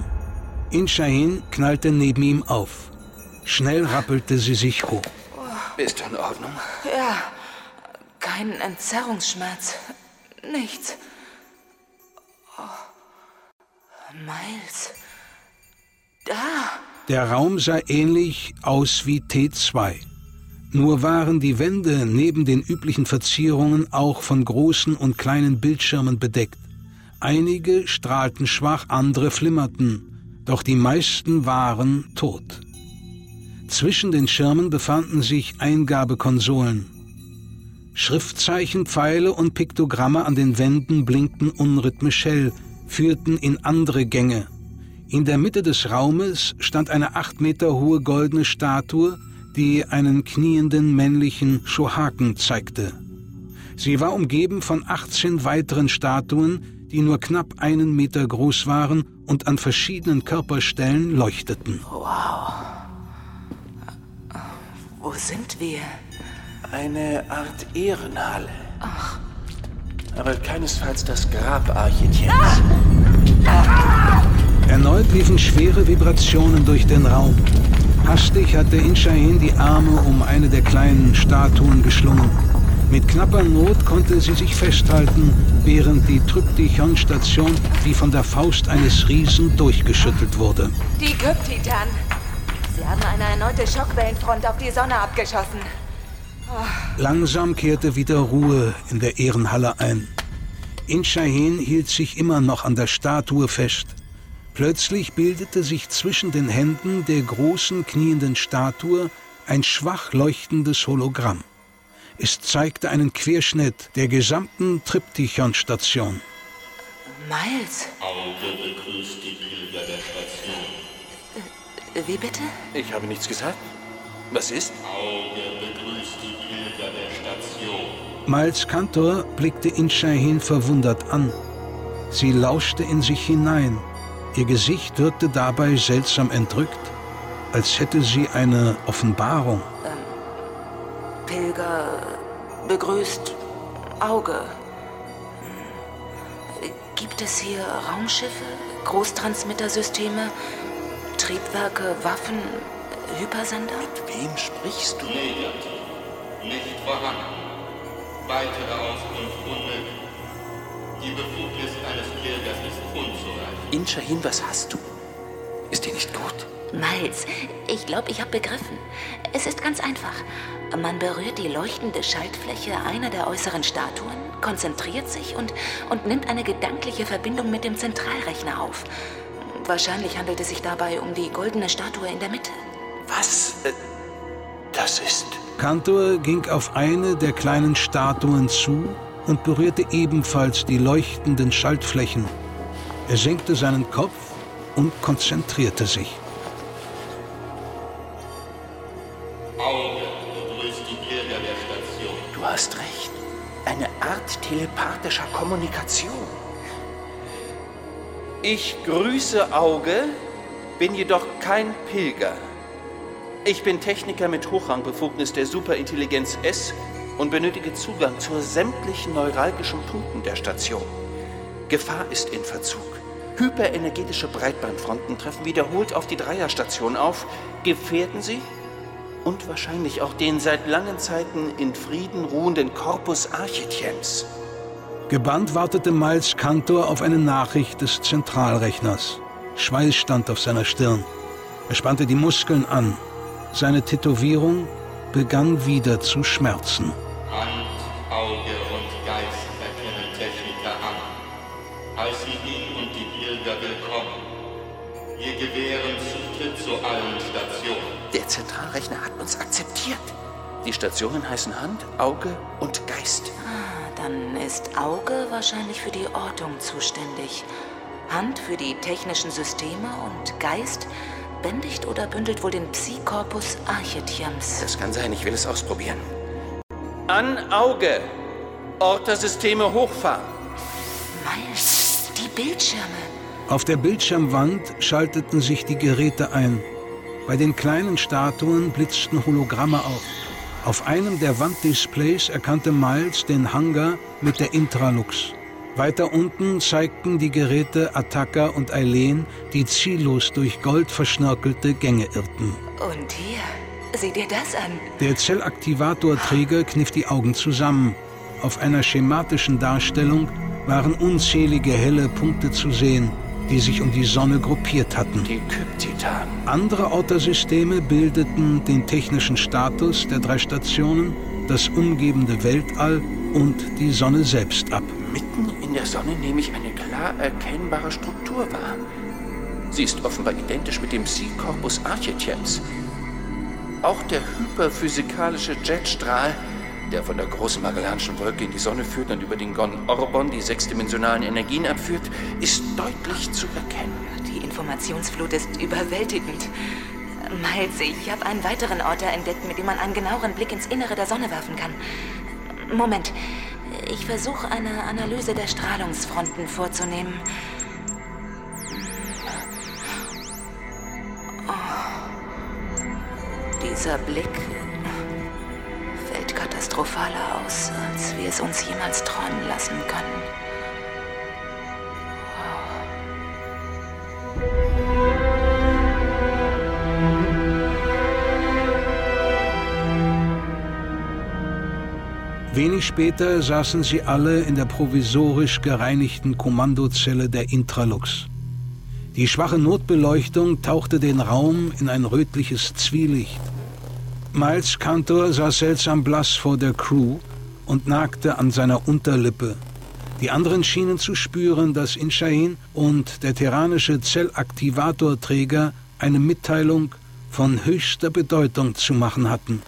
Inshahin knallte neben ihm auf. Schnell rappelte sie sich hoch. Bist du in Ordnung? Ja, kein Entzerrungsschmerz. Nichts. Oh. Miles. Da. Der Raum sah ähnlich aus wie T2. Nur waren die Wände neben den üblichen Verzierungen auch von großen und kleinen Bildschirmen bedeckt. Einige strahlten schwach, andere flimmerten, doch die meisten waren tot. Zwischen den Schirmen befanden sich Eingabekonsolen. Schriftzeichen, Pfeile und Piktogramme an den Wänden blinkten unrhythmisch hell, führten in andere Gänge. In der Mitte des Raumes stand eine acht Meter hohe goldene Statue, die einen knienden männlichen Schohaken zeigte. Sie war umgeben von 18 weiteren Statuen, die nur knapp einen Meter groß waren und an verschiedenen Körperstellen leuchteten. Wow. Wo sind wir? Eine Art Ehrenhalle. Ach. Aber keinesfalls das Grab Archetiens. Ah! Erneut liefen schwere Vibrationen durch den Raum. Hastig hatte Inshahin die Arme um eine der kleinen Statuen geschlungen. Mit knapper Not konnte sie sich festhalten, während die Tryptychon-Station wie von der Faust eines Riesen durchgeschüttelt wurde. Die Kyptitan. Sie haben eine erneute Schockwellenfront auf die Sonne abgeschossen. Langsam kehrte wieder Ruhe in der Ehrenhalle ein. Inshahin hielt sich immer noch an der Statue fest. Plötzlich bildete sich zwischen den Händen der großen knienden Statue ein schwach leuchtendes Hologramm. Es zeigte einen Querschnitt der gesamten Triptychon-Station. Miles. Auge begrüßt die Pilger der Station. Äh, wie bitte? Ich habe nichts gesagt. Was ist? Auge begrüßt die Pilger der Station. Miles Kantor blickte Inshahin verwundert an. Sie lauschte in sich hinein. Ihr Gesicht wirkte dabei seltsam entrückt, als hätte sie eine Offenbarung. Pilger begrüßt Auge. Gibt es hier Raumschiffe, Großtransmittersysteme, Triebwerke, Waffen, Hypersender? Mit wem sprichst du? Negativ. Nicht vorhanden. Weitere Auskunft unmöglich. Die Befugnis eines Pilgers ist unzureichend. Inshahin, was hast du? Ist dir nicht gut? Miles, ich glaube, ich habe begriffen. Es ist ganz einfach. Man berührt die leuchtende Schaltfläche einer der äußeren Statuen, konzentriert sich und, und nimmt eine gedankliche Verbindung mit dem Zentralrechner auf. Wahrscheinlich handelt es sich dabei um die goldene Statue in der Mitte. Was? Äh, Das ist. Kantor ging auf eine der kleinen Statuen zu und berührte ebenfalls die leuchtenden Schaltflächen. Er senkte seinen Kopf und konzentrierte sich. Telepathischer Kommunikation. Ich grüße Auge, bin jedoch kein Pilger. Ich bin Techniker mit Hochrangbefugnis der Superintelligenz S und benötige Zugang zu sämtlichen neuralgischen Punkten der Station. Gefahr ist in Verzug. Hyperenergetische Breitbandfronten treffen wiederholt auf die Dreierstation auf, gefährden sie und wahrscheinlich auch den seit langen Zeiten in Frieden ruhenden Corpus Architiems. Gebannt wartete Miles Kantor auf eine Nachricht des Zentralrechners. Schweiß stand auf seiner Stirn. Er spannte die Muskeln an. Seine Tätowierung begann wieder zu schmerzen. Hand, Auge und Geist erkennen Techniker an. Heiße ihn und die Pilger willkommen. Wir gewähren Zutritt zu allen Stationen. Der Zentralrechner hat uns akzeptiert. Die Stationen heißen Hand, Auge und Geist. Ah, Dann ist Auge wahrscheinlich für die Ortung zuständig. Hand für die technischen Systeme und Geist bändigt oder bündelt wohl den Psi-Corpus Architiems. Das kann sein, ich will es ausprobieren. An Auge! Ortersysteme hochfahren. Miles, die Bildschirme. Auf der Bildschirmwand schalteten sich die Geräte ein. Bei den kleinen Statuen blitzten Hologramme auf. Auf einem der Wanddisplays erkannte Miles den Hangar mit der Intralux. Weiter unten zeigten die Geräte Attacker und Eileen, die ziellos durch Gold verschnörkelte Gänge irrten. Und hier, sieh dir das an. Der Zellaktivatorträger kniff die Augen zusammen. Auf einer schematischen Darstellung waren unzählige helle Punkte zu sehen, die sich um die Sonne gruppiert hatten. Die Kyptitan. Andere Ortersysteme bildeten den technischen Status der drei Stationen, das umgebende Weltall und die Sonne selbst ab. Mitten in der Sonne nehme ich eine klar erkennbare Struktur wahr. Sie ist offenbar identisch mit dem Psi-Corpus Architiems. Auch der hyperphysikalische Jetstrahl, der von der großen Magellanischen Wolke in die Sonne führt und über den Gon Orbon die sechsdimensionalen Energien abführt, ist deutlich zu erkennen. Die Informationsflut ist überwältigend. Miles, ich habe einen weiteren Orter entdeckt, mit dem man einen genaueren Blick ins Innere der Sonne werfen kann. Moment, ich versuche eine Analyse der Strahlungsfronten vorzunehmen. Oh. Dieser Blick katastrophaler aus, als wir es uns jemals träumen lassen können. Wenig später saßen sie alle in der provisorisch gereinigten Kommandozelle der Intralux. Die schwache Notbeleuchtung tauchte den Raum in ein rötliches Zwielicht. Miles Cantor saß seltsam blass vor der Crew und nagte an seiner Unterlippe. Die anderen schienen zu spüren, dass Inshain und der terranische Zellaktivatorträger eine Mitteilung von höchster Bedeutung zu machen hatten.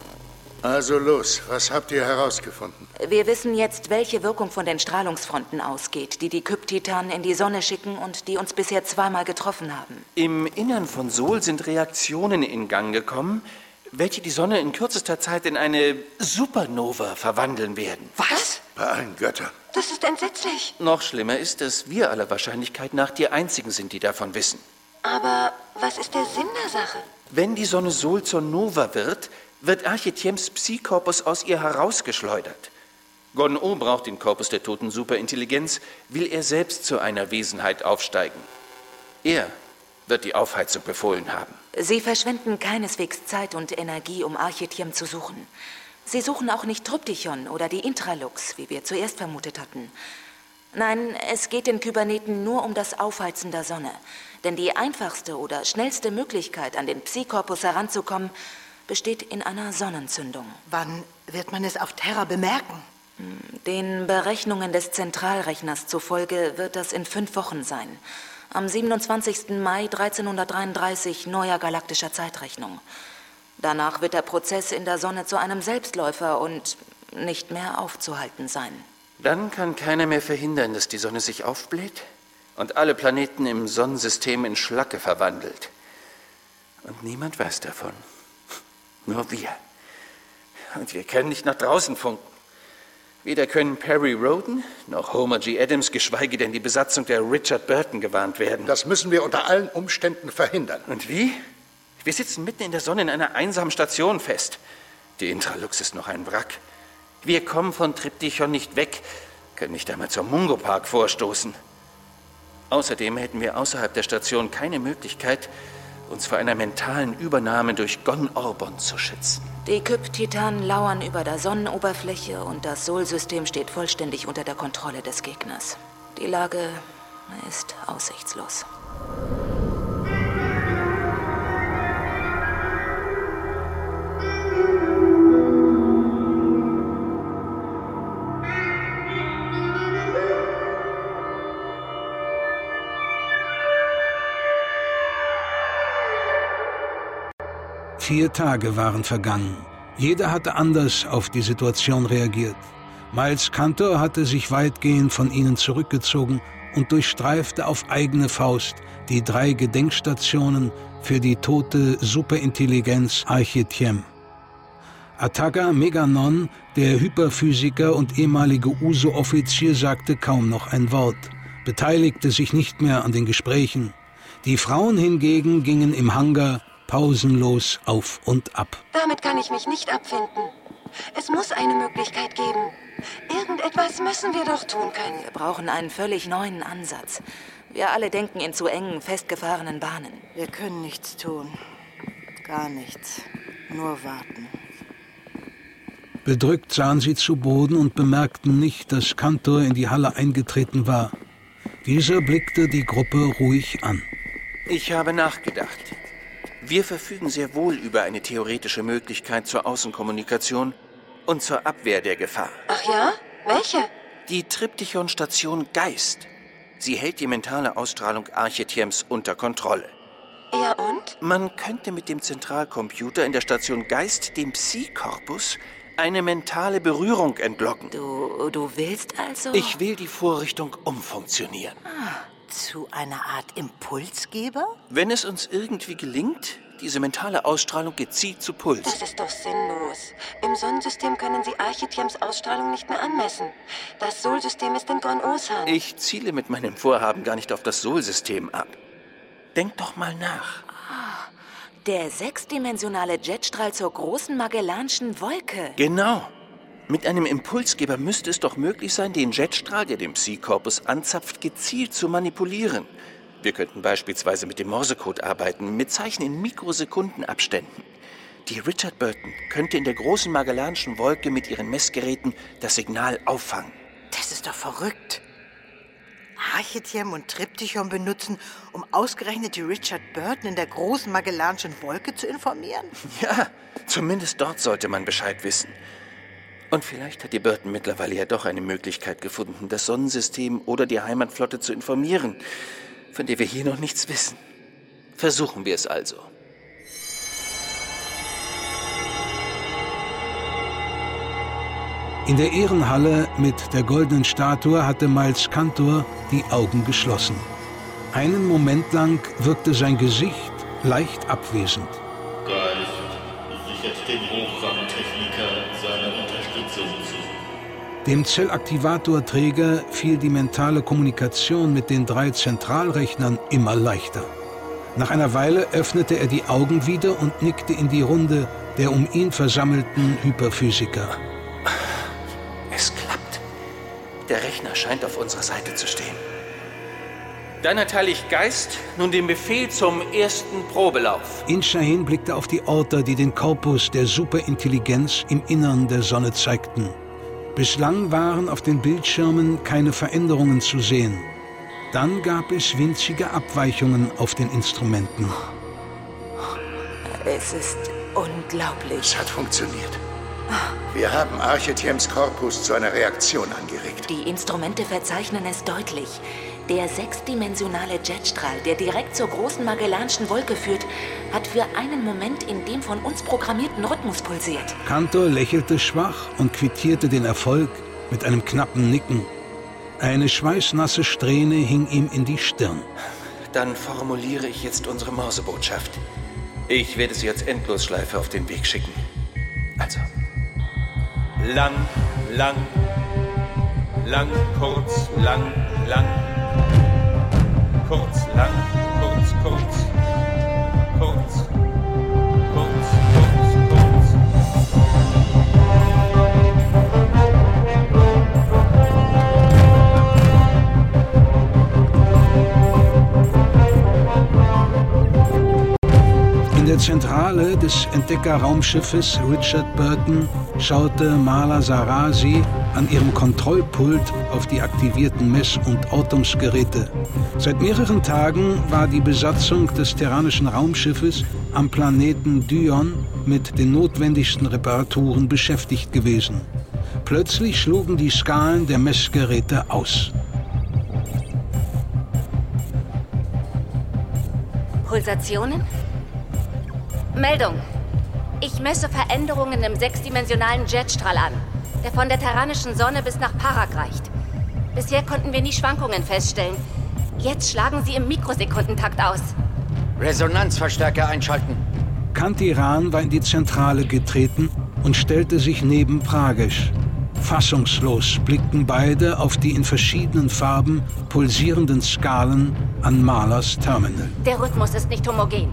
Also los, was habt ihr herausgefunden? Wir wissen jetzt, welche Wirkung von den Strahlungsfronten ausgeht, die die Kyptitanen in die Sonne schicken und die uns bisher zweimal getroffen haben. Im Innern von Sol sind Reaktionen in Gang gekommen, welche die Sonne in kürzester Zeit in eine Supernova verwandeln werden. Was? Bei allen Göttern. Das ist entsetzlich. Noch schlimmer ist, dass wir aller Wahrscheinlichkeit nach die Einzigen sind, die davon wissen. Aber was ist der Sinn der Sache? Wenn die Sonne Sol zur Nova wird, wird Architiems Psi-Korpus aus ihr herausgeschleudert. Gon-O braucht den Korpus der toten Superintelligenz, will er selbst zu einer Wesenheit aufsteigen. Er wird die Aufheizung befohlen haben. Sie verschwenden keineswegs Zeit und Energie, um Architiem zu suchen. Sie suchen auch nicht Truptychon oder die Intralux, wie wir zuerst vermutet hatten. Nein, es geht den Kyberneten nur um das Aufheizen der Sonne. Denn die einfachste oder schnellste Möglichkeit, an den Psi-Korpus heranzukommen, besteht in einer Sonnenzündung. Wann wird man es auf Terra bemerken? Den Berechnungen des Zentralrechners zufolge wird das in fünf Wochen sein. Am 27. Mai 1333 neuer galaktischer Zeitrechnung. Danach wird der Prozess in der Sonne zu einem Selbstläufer und nicht mehr aufzuhalten sein. Dann kann keiner mehr verhindern, dass die Sonne sich aufbläht und alle Planeten im Sonnensystem in Schlacke verwandelt. Und niemand weiß davon. Nur wir. Und wir können nicht nach draußen funken. Weder können Perry Roden noch Homer G. Adams, geschweige denn die Besatzung der Richard Burton gewarnt werden. Das müssen wir unter allen Umständen verhindern. Und wie? Wir sitzen mitten in der Sonne in einer einsamen Station fest. Die Intralux ist noch ein Wrack. Wir kommen von Triptychon nicht weg, können nicht einmal zum Mungo Park vorstoßen. Außerdem hätten wir außerhalb der Station keine Möglichkeit, uns vor einer mentalen Übernahme durch Gon Orbon zu schützen. Die Kyp-Titanen lauern über der Sonnenoberfläche und das Sol-System steht vollständig unter der Kontrolle des Gegners. Die Lage ist aussichtslos. Vier Tage waren vergangen. Jeder hatte anders auf die Situation reagiert. Miles Cantor hatte sich weitgehend von ihnen zurückgezogen und durchstreifte auf eigene Faust die drei Gedenkstationen für die tote Superintelligenz Architiem. Ataga Meganon, der Hyperphysiker und ehemalige USO-Offizier, sagte kaum noch ein Wort, beteiligte sich nicht mehr an den Gesprächen. Die Frauen hingegen gingen im Hangar pausenlos auf und ab. Damit kann ich mich nicht abfinden. Es muss eine Möglichkeit geben. Irgendetwas müssen wir doch tun können. Wir brauchen einen völlig neuen Ansatz. Wir alle denken in zu engen, festgefahrenen Bahnen. Wir können nichts tun. Gar nichts. Nur warten. Bedrückt sahen sie zu Boden und bemerkten nicht, dass Kantor in die Halle eingetreten war. Dieser blickte die Gruppe ruhig an. Ich habe nachgedacht. Wir verfügen sehr wohl über eine theoretische Möglichkeit zur Außenkommunikation und zur Abwehr der Gefahr. Ach ja? Welche? Die Triptychon-Station Geist. Sie hält die mentale Ausstrahlung Architiems unter Kontrolle. Ja und? Man könnte mit dem Zentralcomputer in der Station Geist dem Psi-Korpus eine mentale Berührung entlocken. Du, du willst also? Ich will die Vorrichtung umfunktionieren. Ah, zu einer Art Impulsgeber? Wenn es uns irgendwie gelingt, diese mentale Ausstrahlung gezielt zu Puls. Das ist doch sinnlos. Im Sonnensystem können Sie Architiems Ausstrahlung nicht mehr anmessen. Das Sol-System ist in Gon-Osan. Ich ziele mit meinem Vorhaben gar nicht auf das Sol-System ab. Denk doch mal nach. Ah, der sechsdimensionale Jetstrahl zur großen Magellanschen Wolke. Genau. Mit einem Impulsgeber müsste es doch möglich sein, den Jetstrahl, der den Psi-Korpus anzapft, gezielt zu manipulieren. Wir könnten beispielsweise mit dem Morsecode arbeiten, mit Zeichen in Mikrosekundenabständen. Die Richard Burton könnte in der großen Magellanischen Wolke mit ihren Messgeräten das Signal auffangen. Das ist doch verrückt. Architiem und Triptychon benutzen, um ausgerechnet die Richard Burton in der großen Magellanischen Wolke zu informieren? Ja, zumindest dort sollte man Bescheid wissen. Und vielleicht hat die Burton mittlerweile ja doch eine Möglichkeit gefunden, das Sonnensystem oder die Heimatflotte zu informieren von der wir hier noch nichts wissen. Versuchen wir es also. In der Ehrenhalle mit der goldenen Statue hatte Miles Cantor die Augen geschlossen. Einen Moment lang wirkte sein Gesicht leicht abwesend. Geist sichert dem Hochrangtechniker Dem Zellaktivatorträger fiel die mentale Kommunikation mit den drei Zentralrechnern immer leichter. Nach einer Weile öffnete er die Augen wieder und nickte in die Runde der um ihn versammelten Hyperphysiker. Es klappt. Der Rechner scheint auf unserer Seite zu stehen. Dann erteile ich Geist nun den Befehl zum ersten Probelauf. Inshahin blickte auf die Orte, die den Korpus der Superintelligenz im Innern der Sonne zeigten. Bislang waren auf den Bildschirmen keine Veränderungen zu sehen. Dann gab es winzige Abweichungen auf den Instrumenten. Es ist unglaublich. Es hat funktioniert. Wir haben Archetyms Korpus zu einer Reaktion angeregt. Die Instrumente verzeichnen es deutlich. Der sechsdimensionale Jetstrahl, der direkt zur großen Magellanischen Wolke führt, hat für einen Moment in dem von uns programmierten Rhythmus pulsiert. Kantor lächelte schwach und quittierte den Erfolg mit einem knappen Nicken. Eine schweißnasse Strähne hing ihm in die Stirn. Dann formuliere ich jetzt unsere Morsebotschaft. Ich werde sie als Endlosschleife auf den Weg schicken. Also. Lang, lang, lang, kurz, lang, lang. Kurz, lang, kurz, kurz. In der Zentrale des Entdeckerraumschiffes Richard Burton schaute Mala Sarasi an ihrem Kontrollpult auf die aktivierten Mess- und Ortungsgeräte. Seit mehreren Tagen war die Besatzung des terranischen Raumschiffes am Planeten Dion mit den notwendigsten Reparaturen beschäftigt gewesen. Plötzlich schlugen die Skalen der Messgeräte aus. Pulsationen? Meldung. Ich messe Veränderungen im sechsdimensionalen Jetstrahl an, der von der terranischen Sonne bis nach Parag reicht. Bisher konnten wir nie Schwankungen feststellen. Jetzt schlagen sie im Mikrosekundentakt aus. Resonanzverstärker einschalten. Kantiran war in die Zentrale getreten und stellte sich neben Pragesch. Fassungslos blickten beide auf die in verschiedenen Farben pulsierenden Skalen an Malers Terminal. Der Rhythmus ist nicht homogen.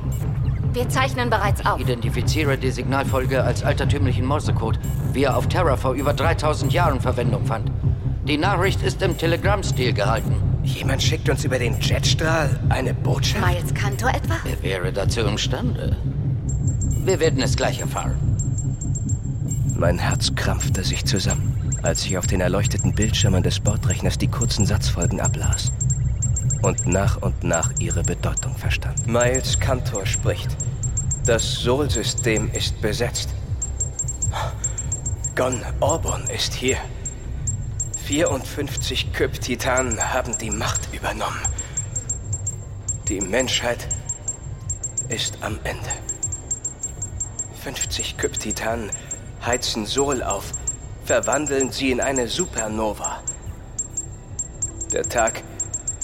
Wir zeichnen bereits auf. Identifiziere die Signalfolge als altertümlichen Morsecode, wie er auf Terra vor über 3000 Jahren Verwendung fand. Die Nachricht ist im Telegram-Stil gehalten. Jemand schickt uns über den Jetstrahl eine Botschaft? Miles Kantor etwa? Er wäre dazu imstande. Wir werden es gleich erfahren. Mein Herz krampfte sich zusammen, als ich auf den erleuchteten Bildschirmen des Bordrechners die kurzen Satzfolgen ablas und nach und nach ihre Bedeutung verstand. Miles Kantor spricht. Das Sol-System ist besetzt. Gon Orban ist hier. 54 Kyp-Titanen haben die Macht übernommen. Die Menschheit ist am Ende. 50 Kyp-Titanen heizen Sol auf, verwandeln sie in eine Supernova. Der Tag,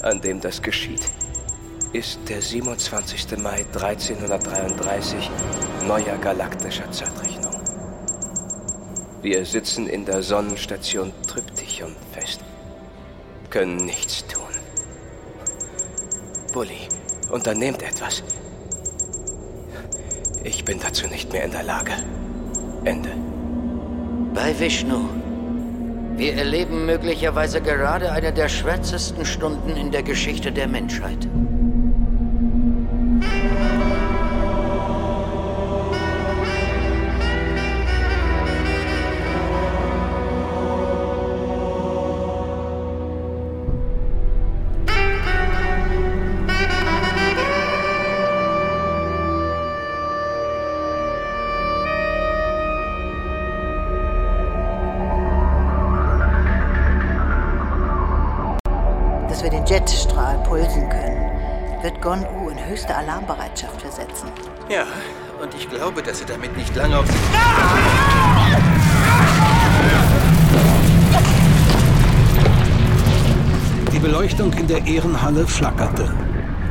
an dem das geschieht, ist der 27. Mai 1333 neuer galaktischer Zeitrechnung. Wir sitzen in der Sonnenstation Triptychon fest, können nichts tun. Bully, unternehmt etwas. Ich bin dazu nicht mehr in der Lage. Ende. Bei Vishnu. Wir erleben möglicherweise gerade eine der schwärzesten Stunden in der Geschichte der Menschheit. Jetstrahl pulsen können, wird Gon-U in höchste Alarmbereitschaft versetzen. Ja, und ich glaube, dass sie damit nicht lange auf sich... Die Beleuchtung in der Ehrenhalle flackerte.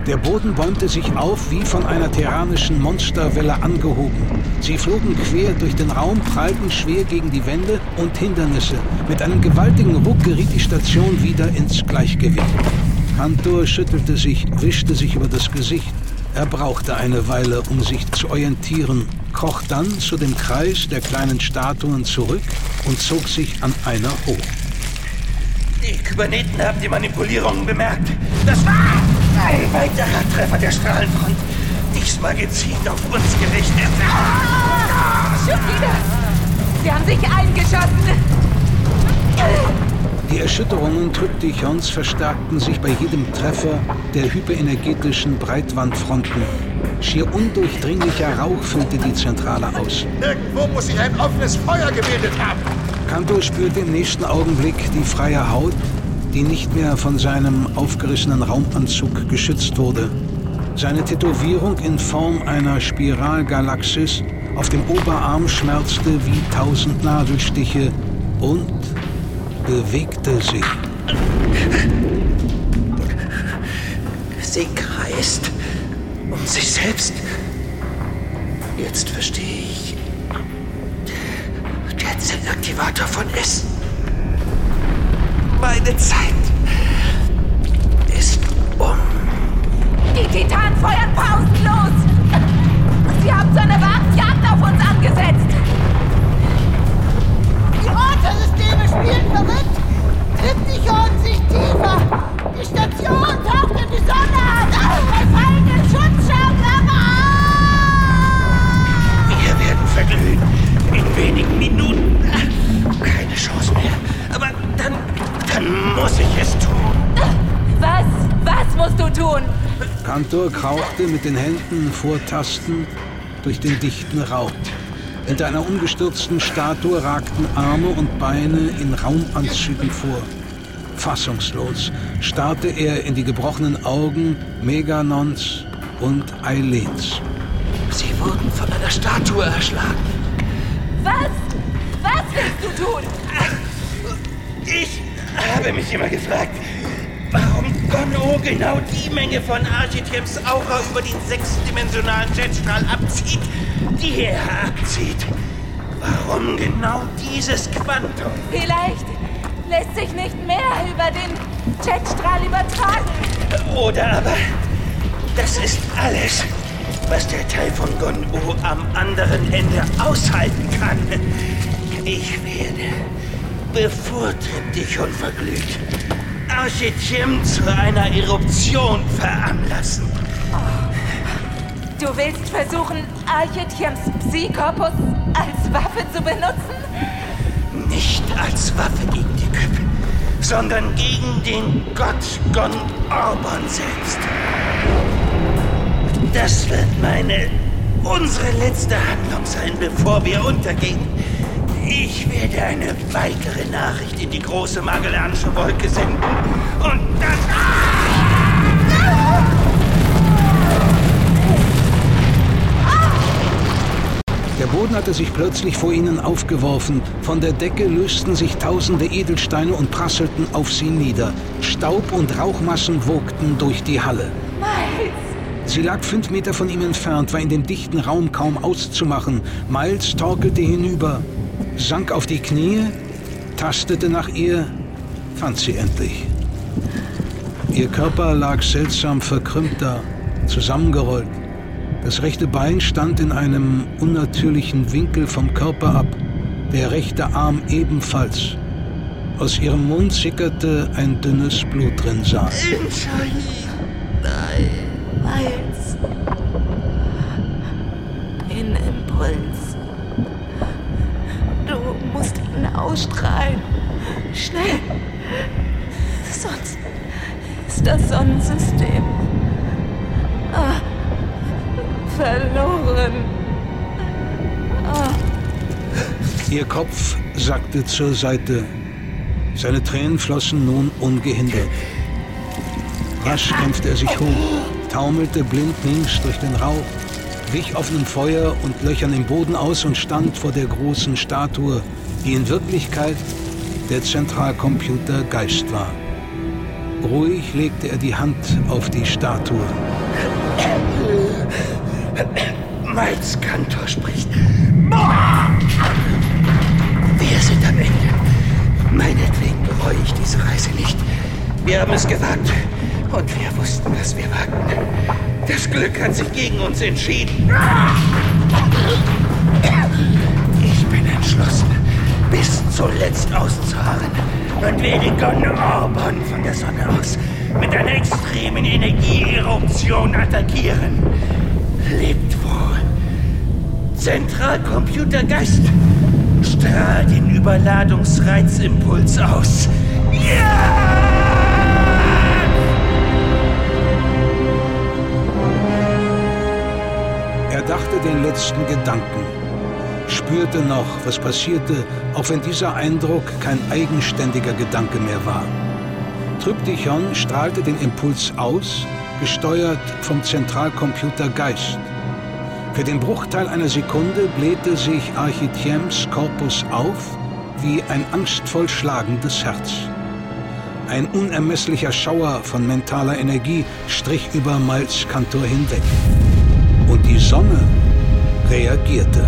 Der Boden bäumte sich auf wie von einer terranischen Monsterwelle angehoben. Sie flogen quer durch den Raum, prallten schwer gegen die Wände und Hindernisse. Mit einem gewaltigen Ruck geriet die Station wieder ins Gleichgewicht. Kantor schüttelte sich, wischte sich über das Gesicht. Er brauchte eine Weile, um sich zu orientieren, kroch dann zu dem Kreis der kleinen Statuen zurück und zog sich an einer hoch. Die Kyberneten haben die Manipulierungen bemerkt. Das war ein weiterer Treffer der Strahlenfront. Diesmal gezielt auf uns gerichtet. Schon wieder! Sie haben sich eingeschossen! Die Erschütterungen Tryptychons verstärkten sich bei jedem Treffer der hyperenergetischen Breitwandfronten. Schier undurchdringlicher Rauch füllte die Zentrale aus. Irgendwo muss sich ein offenes Feuer gebildet haben. Kantor spürte im nächsten Augenblick die freie Haut, die nicht mehr von seinem aufgerissenen Raumanzug geschützt wurde. Seine Tätowierung in Form einer Spiralgalaxis auf dem Oberarm schmerzte wie tausend Nadelstiche und bewegte sich. Sie kreist um sich selbst. Jetzt verstehe ich. Der Zellaktivator von S. Meine Zeit Krauchte mit den Händen vortastend durch den dichten Raum. Hinter einer umgestürzten Statue ragten Arme und Beine in Raumanzügen vor. Fassungslos starrte er in die gebrochenen Augen Meganons und Eileens. Sie wurden von einer Statue erschlagen. Was? Was willst du tun? Ich habe mich immer gefragt, warum Gon-O genau die Menge von Archetyps Aura über den sechsdimensionalen Jetstrahl abzieht, die er abzieht. Warum genau dieses Quantum? Vielleicht lässt sich nicht mehr über den Jetstrahl übertragen. Oder aber, das ist alles, was der Teil von Gon-U am anderen Ende aushalten kann. Ich werde, bevor Triptychon verglüht, Archetym zu einer Eruption veranlassen. Du willst versuchen, Archetyms Psychopus als Waffe zu benutzen? Nicht als Waffe gegen die Küppe, sondern gegen den Gott Gon Orban selbst. Das wird meine, unsere letzte Handlung sein, bevor wir untergehen. Ich werde eine weitere Nachricht in die große Magellanische Wolke senden. Und dann... Der Boden hatte sich plötzlich vor ihnen aufgeworfen. Von der Decke lösten sich tausende Edelsteine und prasselten auf sie nieder. Staub und Rauchmassen wogten durch die Halle. Miles! Sie lag fünf Meter von ihm entfernt, war in dem dichten Raum kaum auszumachen. Miles torkelte hinüber, sank auf die Knie, tastete nach ihr, fand sie endlich. Ihr Körper lag seltsam verkrümmt da, zusammengerollt. Das rechte Bein stand in einem unnatürlichen Winkel vom Körper ab, der rechte Arm ebenfalls. Aus ihrem Mund sickerte ein dünnes Blutrinnsal. Nein, Miles. Ihn ausstrahlen. Schnell. Sonst ist das Sonnensystem ah, verloren. Ah. Ihr Kopf sackte zur Seite. Seine Tränen flossen nun ungehindert. Rasch kämpfte er sich hoch, taumelte blindlings durch den Rauch, wich offenem Feuer und Löchern im Boden aus und stand vor der großen Statue, die in Wirklichkeit der Zentralcomputer Geist war. Ruhig legte er die Hand auf die Statue. Miles Kantor spricht. Wir sind am Ende. Meinetwegen bereue ich diese Reise nicht. Wir haben es gewagt. Und wir wussten, was wir wagten. Das Glück hat sich gegen uns entschieden. Zuletzt auszuharren und werde Gon Orban von der Sonne aus mit einer extremen Energieeruption attackieren. Lebt wohl. Zentralcomputergeist. Strahl den Überladungsreizimpuls aus. Ja! Er dachte den letzten Gedanken, spürte noch, was passierte, auch wenn dieser Eindruck kein eigenständiger Gedanke mehr war. Tryptychon strahlte den Impuls aus, gesteuert vom Zentralcomputer Geist. Für den Bruchteil einer Sekunde blähte sich Architiems Korpus auf wie ein angstvoll schlagendes Herz. Ein unermesslicher Schauer von mentaler Energie strich über Miles Kantor hinweg. Und die Sonne reagierte.